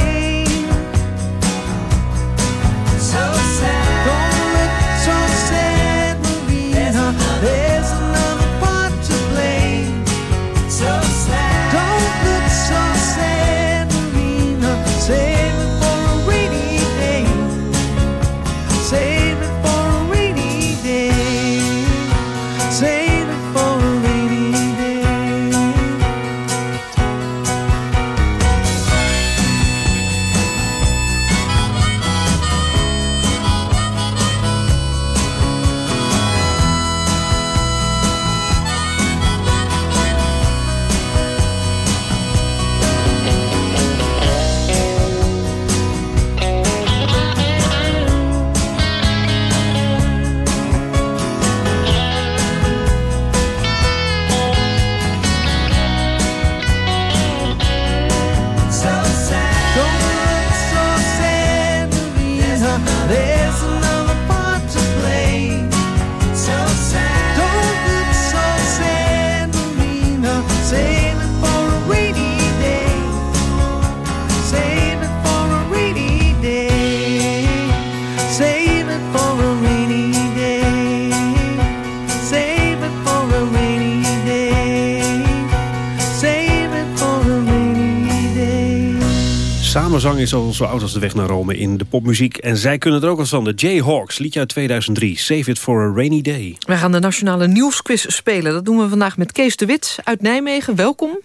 Is al zo oud als de weg naar Rome in de popmuziek. En zij kunnen er ook als van. De Jayhawks, liedje uit 2003. Save it for a rainy day. Wij gaan de Nationale Nieuwsquiz spelen. Dat doen we vandaag met Kees de Wit uit Nijmegen. Welkom.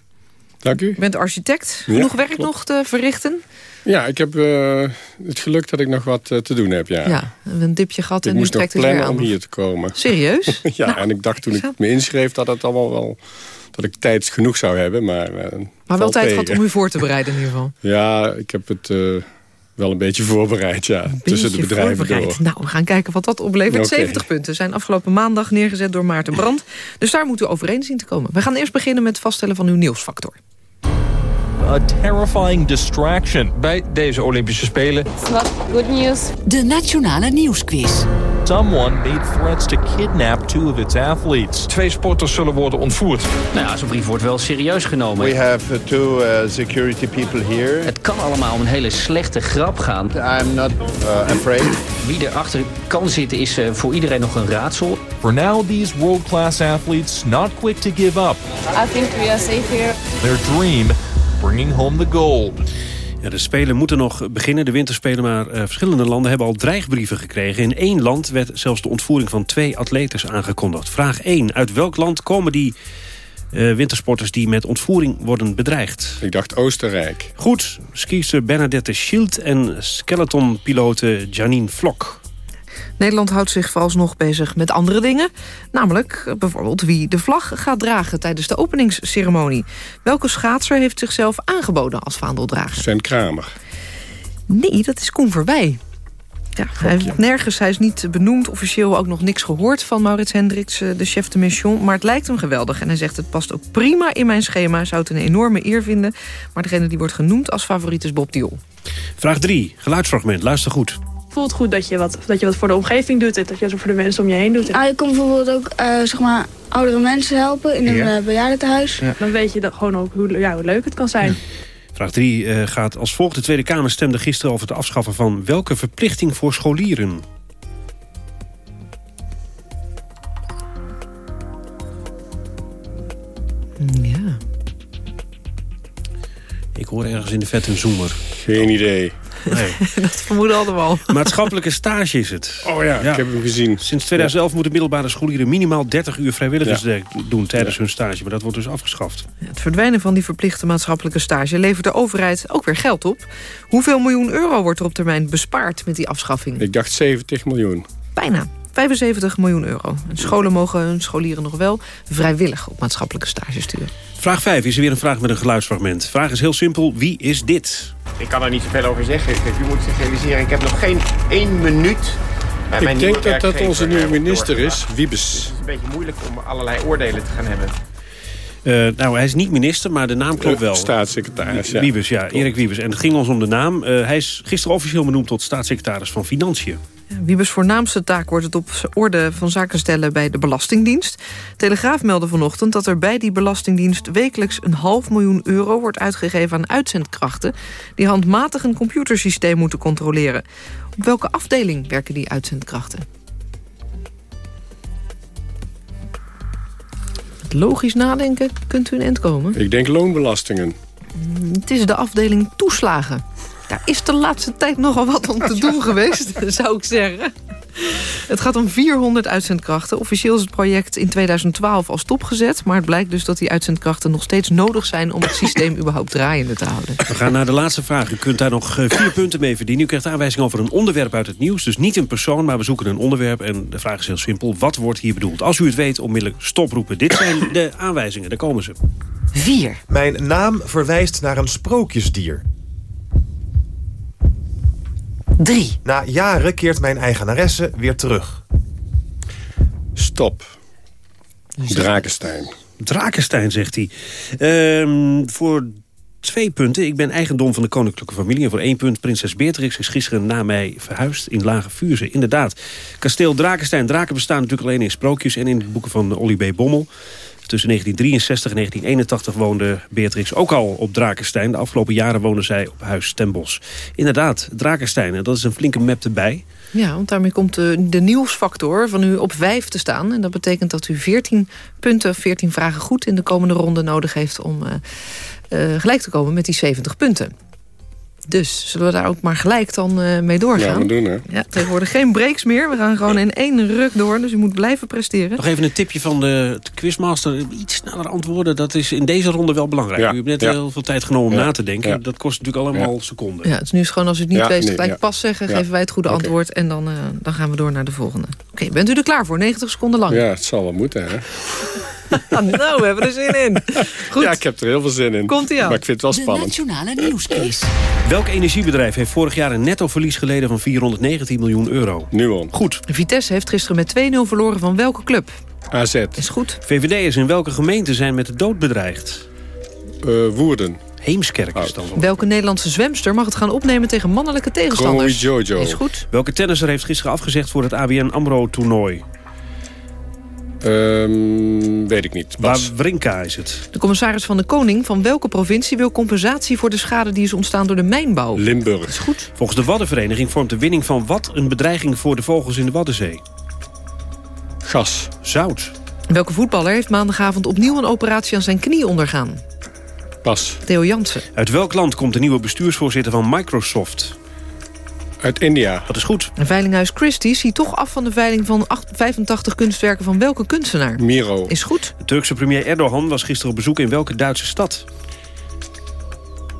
Dank u. U bent architect. Ja, Genoeg werk klopt. nog te verrichten? Ja, ik heb eh, het geluk dat ik nog wat eh, te doen heb, ja. Ja, we hebben een dipje gehad ik en nu moest nog trekt het weer plannen aan. om hier te komen. Serieus? ja, en ik dacht toen ik me inschreef dat het allemaal wel... dat ik tijd genoeg zou hebben, maar... eh, Maar wel tijd tegen. gehad om u voor te bereiden in ieder geval. Ja, ik heb het eh, wel een beetje voorbereid, ja. tussen de bedrijven voorbereid. door. Nou, we gaan kijken wat dat oplevert. Oké. 70 punten zijn afgelopen maandag neergezet door Maarten Brand. Dus daar moet u overeen zien te komen. We gaan eerst beginnen met het vaststellen van uw nieuwsfactor. A terrifying distraction bij deze Olympische Spelen. It's not good news. De Nationale Nieuwsquiz. Someone made threats to kidnap two of its athletes. Twee sporters zullen worden ontvoerd. Nou ja, zo'n brief wordt wel serieus genomen. We have uh, two uh, security people here. Het kan allemaal om een hele slechte grap gaan. I'm not uh, afraid. Wie erachter kan zitten is voor iedereen nog een raadsel. For now, these world-class athletes not quick to give up. I think we are safe here. Their dream, bringing home the gold. Ja, de Spelen moeten nog beginnen, de winterspelen... maar eh, verschillende landen hebben al dreigbrieven gekregen. In één land werd zelfs de ontvoering van twee atletes aangekondigd. Vraag 1. Uit welk land komen die eh, wintersporters die met ontvoering worden bedreigd? Ik dacht Oostenrijk. Goed, skiester Bernadette Schild en skeletonpilote Janine Vlok. Nederland houdt zich vooralsnog bezig met andere dingen. Namelijk bijvoorbeeld wie de vlag gaat dragen tijdens de openingsceremonie. Welke schaatser heeft zichzelf aangeboden als vaandeldrager? Sven Kramer. Nee, dat is Koen Verwij. Ja, hij heeft nergens, hij is niet benoemd, officieel ook nog niks gehoord van Maurits Hendricks, eh, de chef de mission. Maar het lijkt hem geweldig en hij zegt het past ook prima in mijn schema. Zou het een enorme eer vinden. Maar degene die wordt genoemd als favoriet is Bob Diol. Vraag 3. Geluidsfragment, luister goed. Voelt goed dat je, wat, dat je wat voor de omgeving doet... en dat je wat voor de mensen om je heen doet. Ah, je kon bijvoorbeeld ook eh, zeg maar, oudere mensen helpen in een Ja. eh, bejaardentehuis. Dan weet je dat gewoon ook hoe, ja, hoe leuk het kan zijn. Vraag 3 gaat als volgt. De Tweede Kamer stemde gisteren over het afschaffen van welke verplichting voor scholieren? Ja. Ik hoor ergens in de vet een zoemer. Geen idee. Nee. dat vermoeden hadden we al. Maatschappelijke stage is het. Oh ja, ik heb hem gezien. Sinds 2011 moeten middelbare scholieren minimaal 30 uur vrijwilligerswerk doen tijdens hun stage. Maar dat wordt dus afgeschaft. Het verdwijnen van die verplichte maatschappelijke stage levert de overheid ook weer geld op. Hoeveel miljoen euro wordt er op termijn bespaard met die afschaffing? Ik dacht 70 miljoen. Bijna. 75 miljoen euro. En scholen mogen hun scholieren nog wel vrijwillig op maatschappelijke stage sturen. Vraag 5 is er weer een vraag met een geluidsfragment. Vraag is heel simpel. Wie is dit? Ik kan er niet zoveel over zeggen. Kijk, u moet zich realiseren, ik heb nog geen één minuut bij mijn Ik denk dat dat onze eh, nieuwe minister is. Wiebes. Het is een beetje moeilijk om allerlei oordelen te gaan hebben. Eh, nou, hij is niet minister, maar de naam klopt wel. staatssecretaris, ja. Wiebes, ja. Erik Wiebes. En het ging ons om de naam. Eh, hij is gisteren officieel benoemd tot staatssecretaris van Financiën. Wiebes voornaamste taak wordt het op orde van zaken stellen bij de Belastingdienst. Telegraaf meldde vanochtend dat er bij die Belastingdienst wekelijks een half miljoen euro wordt uitgegeven aan uitzendkrachten die handmatig een computersysteem moeten controleren. Op welke afdeling werken die uitzendkrachten? Logisch nadenken kunt u een eind komen. Ik denk loonbelastingen. Het is de afdeling toeslagen. Daar is de laatste tijd nogal wat om te doen geweest, zou ik zeggen. Het gaat om 400 uitzendkrachten. Officieel is het project in 2012 al stopgezet... maar het blijkt dus dat die uitzendkrachten nog steeds nodig zijn... om het systeem überhaupt draaiende te houden. We gaan naar de laatste vraag. U kunt daar nog eh, vier punten mee verdienen. U krijgt aanwijzing over een onderwerp uit het nieuws. Dus niet een persoon, maar we zoeken een onderwerp. En de vraag is heel simpel. Wat wordt hier bedoeld? Als u het weet, onmiddellijk stoproepen. Dit zijn de aanwijzingen. Daar komen ze. 4. Mijn naam verwijst naar een sprookjesdier. 3. Na jaren keert mijn eigenaresse weer terug. Stop. Drakenstein. Drakenstein, zegt hij. Ehm, voor twee punten. Ik ben eigendom van de koninklijke familie. En voor één punt, prinses Beatrix is gisteren na mij verhuisd in Lage Vuurze. Inderdaad. Kasteel Drakenstein. Draken bestaan natuurlijk alleen in sprookjes en in de boeken van Olly B. Bommel. Tussen 1963 en 1981 woonde Beatrix ook al op Drakenstein. De afgelopen jaren woonde zij op Huis Stembos. Inderdaad, Drakenstein. En dat is een flinke map erbij. Ja, want daarmee komt de, de nieuwsfactor van u op vijf te staan. En dat betekent dat u 14 punten, 14 vragen goed in de komende ronde nodig heeft... om uh, uh, gelijk te komen met die 70 punten. Dus zullen we daar ook maar gelijk dan uh, mee doorgaan? Ja, we doen hè. Ja, tegenwoordig geen breaks meer. We gaan gewoon in één ruk door, dus u moet blijven presteren. Nog even een tipje van de, de quizmaster. Iets sneller antwoorden, dat is in deze ronde wel belangrijk. Ja, u hebt net ja. heel veel tijd genomen om Ja, na te denken. ja. Dat kost natuurlijk allemaal seconden. Ja, het is nu is gewoon als u het niet Ja, weet, nee, gelijk ja. pas zeggen... Ja. geven wij het goede antwoord en dan, uh, dan gaan we door naar de volgende. Oké, bent u er klaar voor? 90 seconden lang. Ja, het zal wel moeten hè. nou, we hebben er zin in. Goed. Ja, ik heb er heel veel zin in. Komt-ie aan. Maar ik vind het wel De spannend. Nationale Nieuwsquiz. Welk energiebedrijf heeft vorig jaar een nettoverlies geleden van 419 miljoen euro? Nuon. Goed. Vitesse heeft gisteren met 2-0 verloren van welke club? AZ. Is goed. VVD'ers in welke gemeente zijn met de dood bedreigd? Eh, Woerden. Heemskerk is dan wel. Welke Nederlandse zwemster mag het gaan opnemen tegen mannelijke tegenstanders? Jojo. Is goed. Welke tennisser heeft gisteren afgezegd voor het ABN AMRO-toernooi? Ehm, weet ik niet. Bas. Wawrinka is het. De commissaris van de Koning van welke provincie wil compensatie voor de schade die is ontstaan door de mijnbouw? Limburg. Is goed. Volgens de Waddenvereniging vormt de winning van wat een bedreiging voor de vogels in de Waddenzee? Gas. Zout. Welke voetballer heeft maandagavond opnieuw een operatie aan zijn knie ondergaan? Pas. Theo Jansen. Uit welk land komt de nieuwe bestuursvoorzitter van Microsoft? Uit India. Dat is goed. En Veilinghuis Christie ziet toch af van de veiling van 8 85 kunstwerken van welke kunstenaar? Miro. Is goed. De Turkse premier Erdogan was gisteren op bezoek in welke Duitse stad?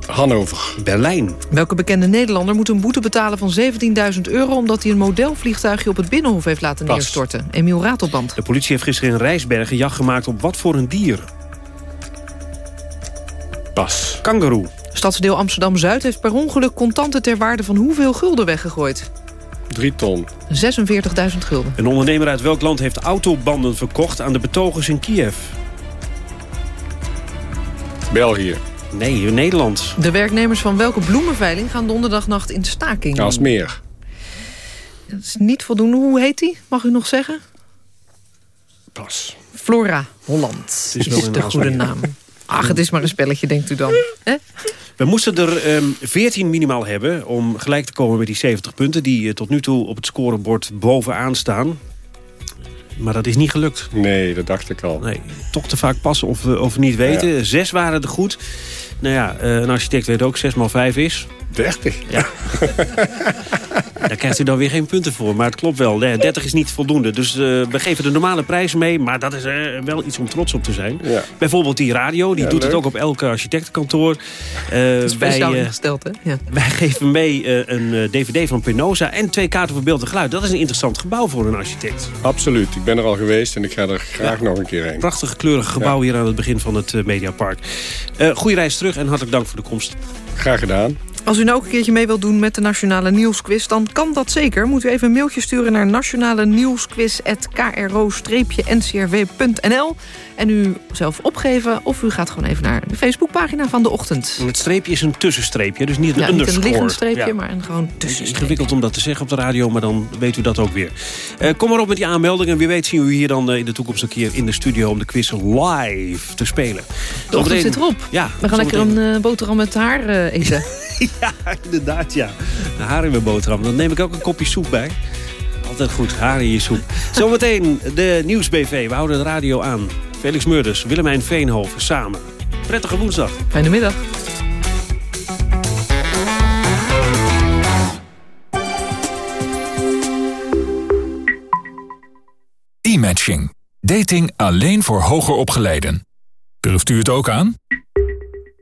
Hannover. Berlijn. Welke bekende Nederlander moet een boete betalen van 17.000 euro... omdat hij een modelvliegtuigje op het Binnenhof heeft laten Pas. neerstorten? Emiel Ratelband. De politie heeft gisteren in Rijsbergen jacht gemaakt op wat voor een dier? Pas. Kangaroo. Stadsdeel Amsterdam-Zuid heeft per ongeluk contanten ter waarde van hoeveel gulden weggegooid? Drie ton. 46.000 gulden. Een ondernemer uit welk land heeft autobanden verkocht aan de betogers in Kiev? België. Nee, in Nederland. De werknemers van welke bloemenveiling gaan donderdagnacht in staking? Aalsmeer. Dat is niet voldoende. Hoe heet die? Mag u nog zeggen? Pas. Flora Holland is is, de goede naam. Ach, het is maar een spelletje, denkt u dan. Hè? We moesten er ehm 14 minimaal hebben om gelijk te komen met die 70 punten... die eh, tot nu toe op het scorebord bovenaan staan. Maar dat is niet gelukt. Nee, dat dacht ik al. Nee, toch te vaak passen of, we- of niet weten. Zes waren er goed. Nou ja, eh, een architect weet ook 6 x 5 is... 30. Ja. Daar krijgt u dan weer geen punten voor. Maar het klopt wel. Nee, 30 is niet voldoende. Dus eh, we geven de normale prijs mee. Maar dat is eh, wel iets om trots op te zijn. Ja. Bijvoorbeeld die radio. Die Ja, doet het ook op elke architectenkantoor. Eh, Speciaal wij, ingesteld, hè? Ja. wij geven mee eh, een eh, dvd van Penosa en twee kaarten voor beeld en geluid. Dat is een interessant gebouw voor een architect. Absoluut. Ik ben er al geweest en ik ga er graag nog een keer heen. Prachtig kleurige gebouw hier aan het begin van het Mediapark. Eh goeie reis terug en hartelijk dank voor de komst. Graag gedaan. Als u nou ook een keertje mee wilt doen met de Nationale Nieuwsquiz... dan kan dat zeker. Moet u even een mailtje sturen naar nationale nieuwsquiz.kro-ncrw.nl en u zelf opgeven... of u gaat gewoon even naar de Facebookpagina van de ochtend. Het streepje is een tussenstreepje, dus niet een Ja, niet een underscore. liggend streepje, Ja. maar een gewoon tussenstreepje. ingewikkeld om dat te zeggen op de radio, maar dan weet u dat ook weer. Eh, kom maar op met die aanmeldingen. Wie weet zien we u hier dan eh, in de toekomst een keer in de studio... om de quiz live te spelen. De ochtend zit erop. Ja, We gaan lekker een eh, boterham met haar eten. Ja, inderdaad, ja. Een haar in mijn boterham. Dan neem ik ook een kopje soep bij. Altijd goed, haar in je soep. Zometeen de Nieuwsbv. We houden de radio aan. Felix Meurders, Willemijn Veenhoven, samen. Prettige woensdag. Fijne middag. E-matching. Dating alleen voor hoger opgeleiden. Durft u het ook aan?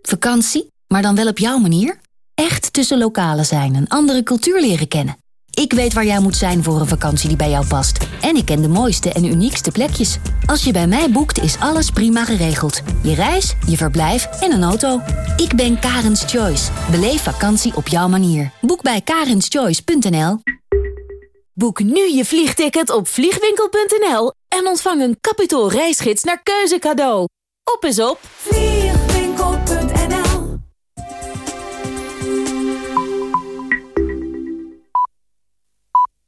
Vakantie, maar dan wel op jouw manier? Echt tussen lokalen zijn, een andere cultuur leren kennen. Ik weet waar jij moet zijn voor een vakantie die bij jou past. En ik ken de mooiste en uniekste plekjes. Als je bij mij boekt, is alles prima geregeld. Je reis, je verblijf en een auto. Ik ben Karens Choice. Beleef vakantie op jouw manier. Boek bij karenschoice.nl Boek nu je vliegticket op vliegwinkel.nl en ontvang een kapitaal reisgids naar keuze cadeau. Op is op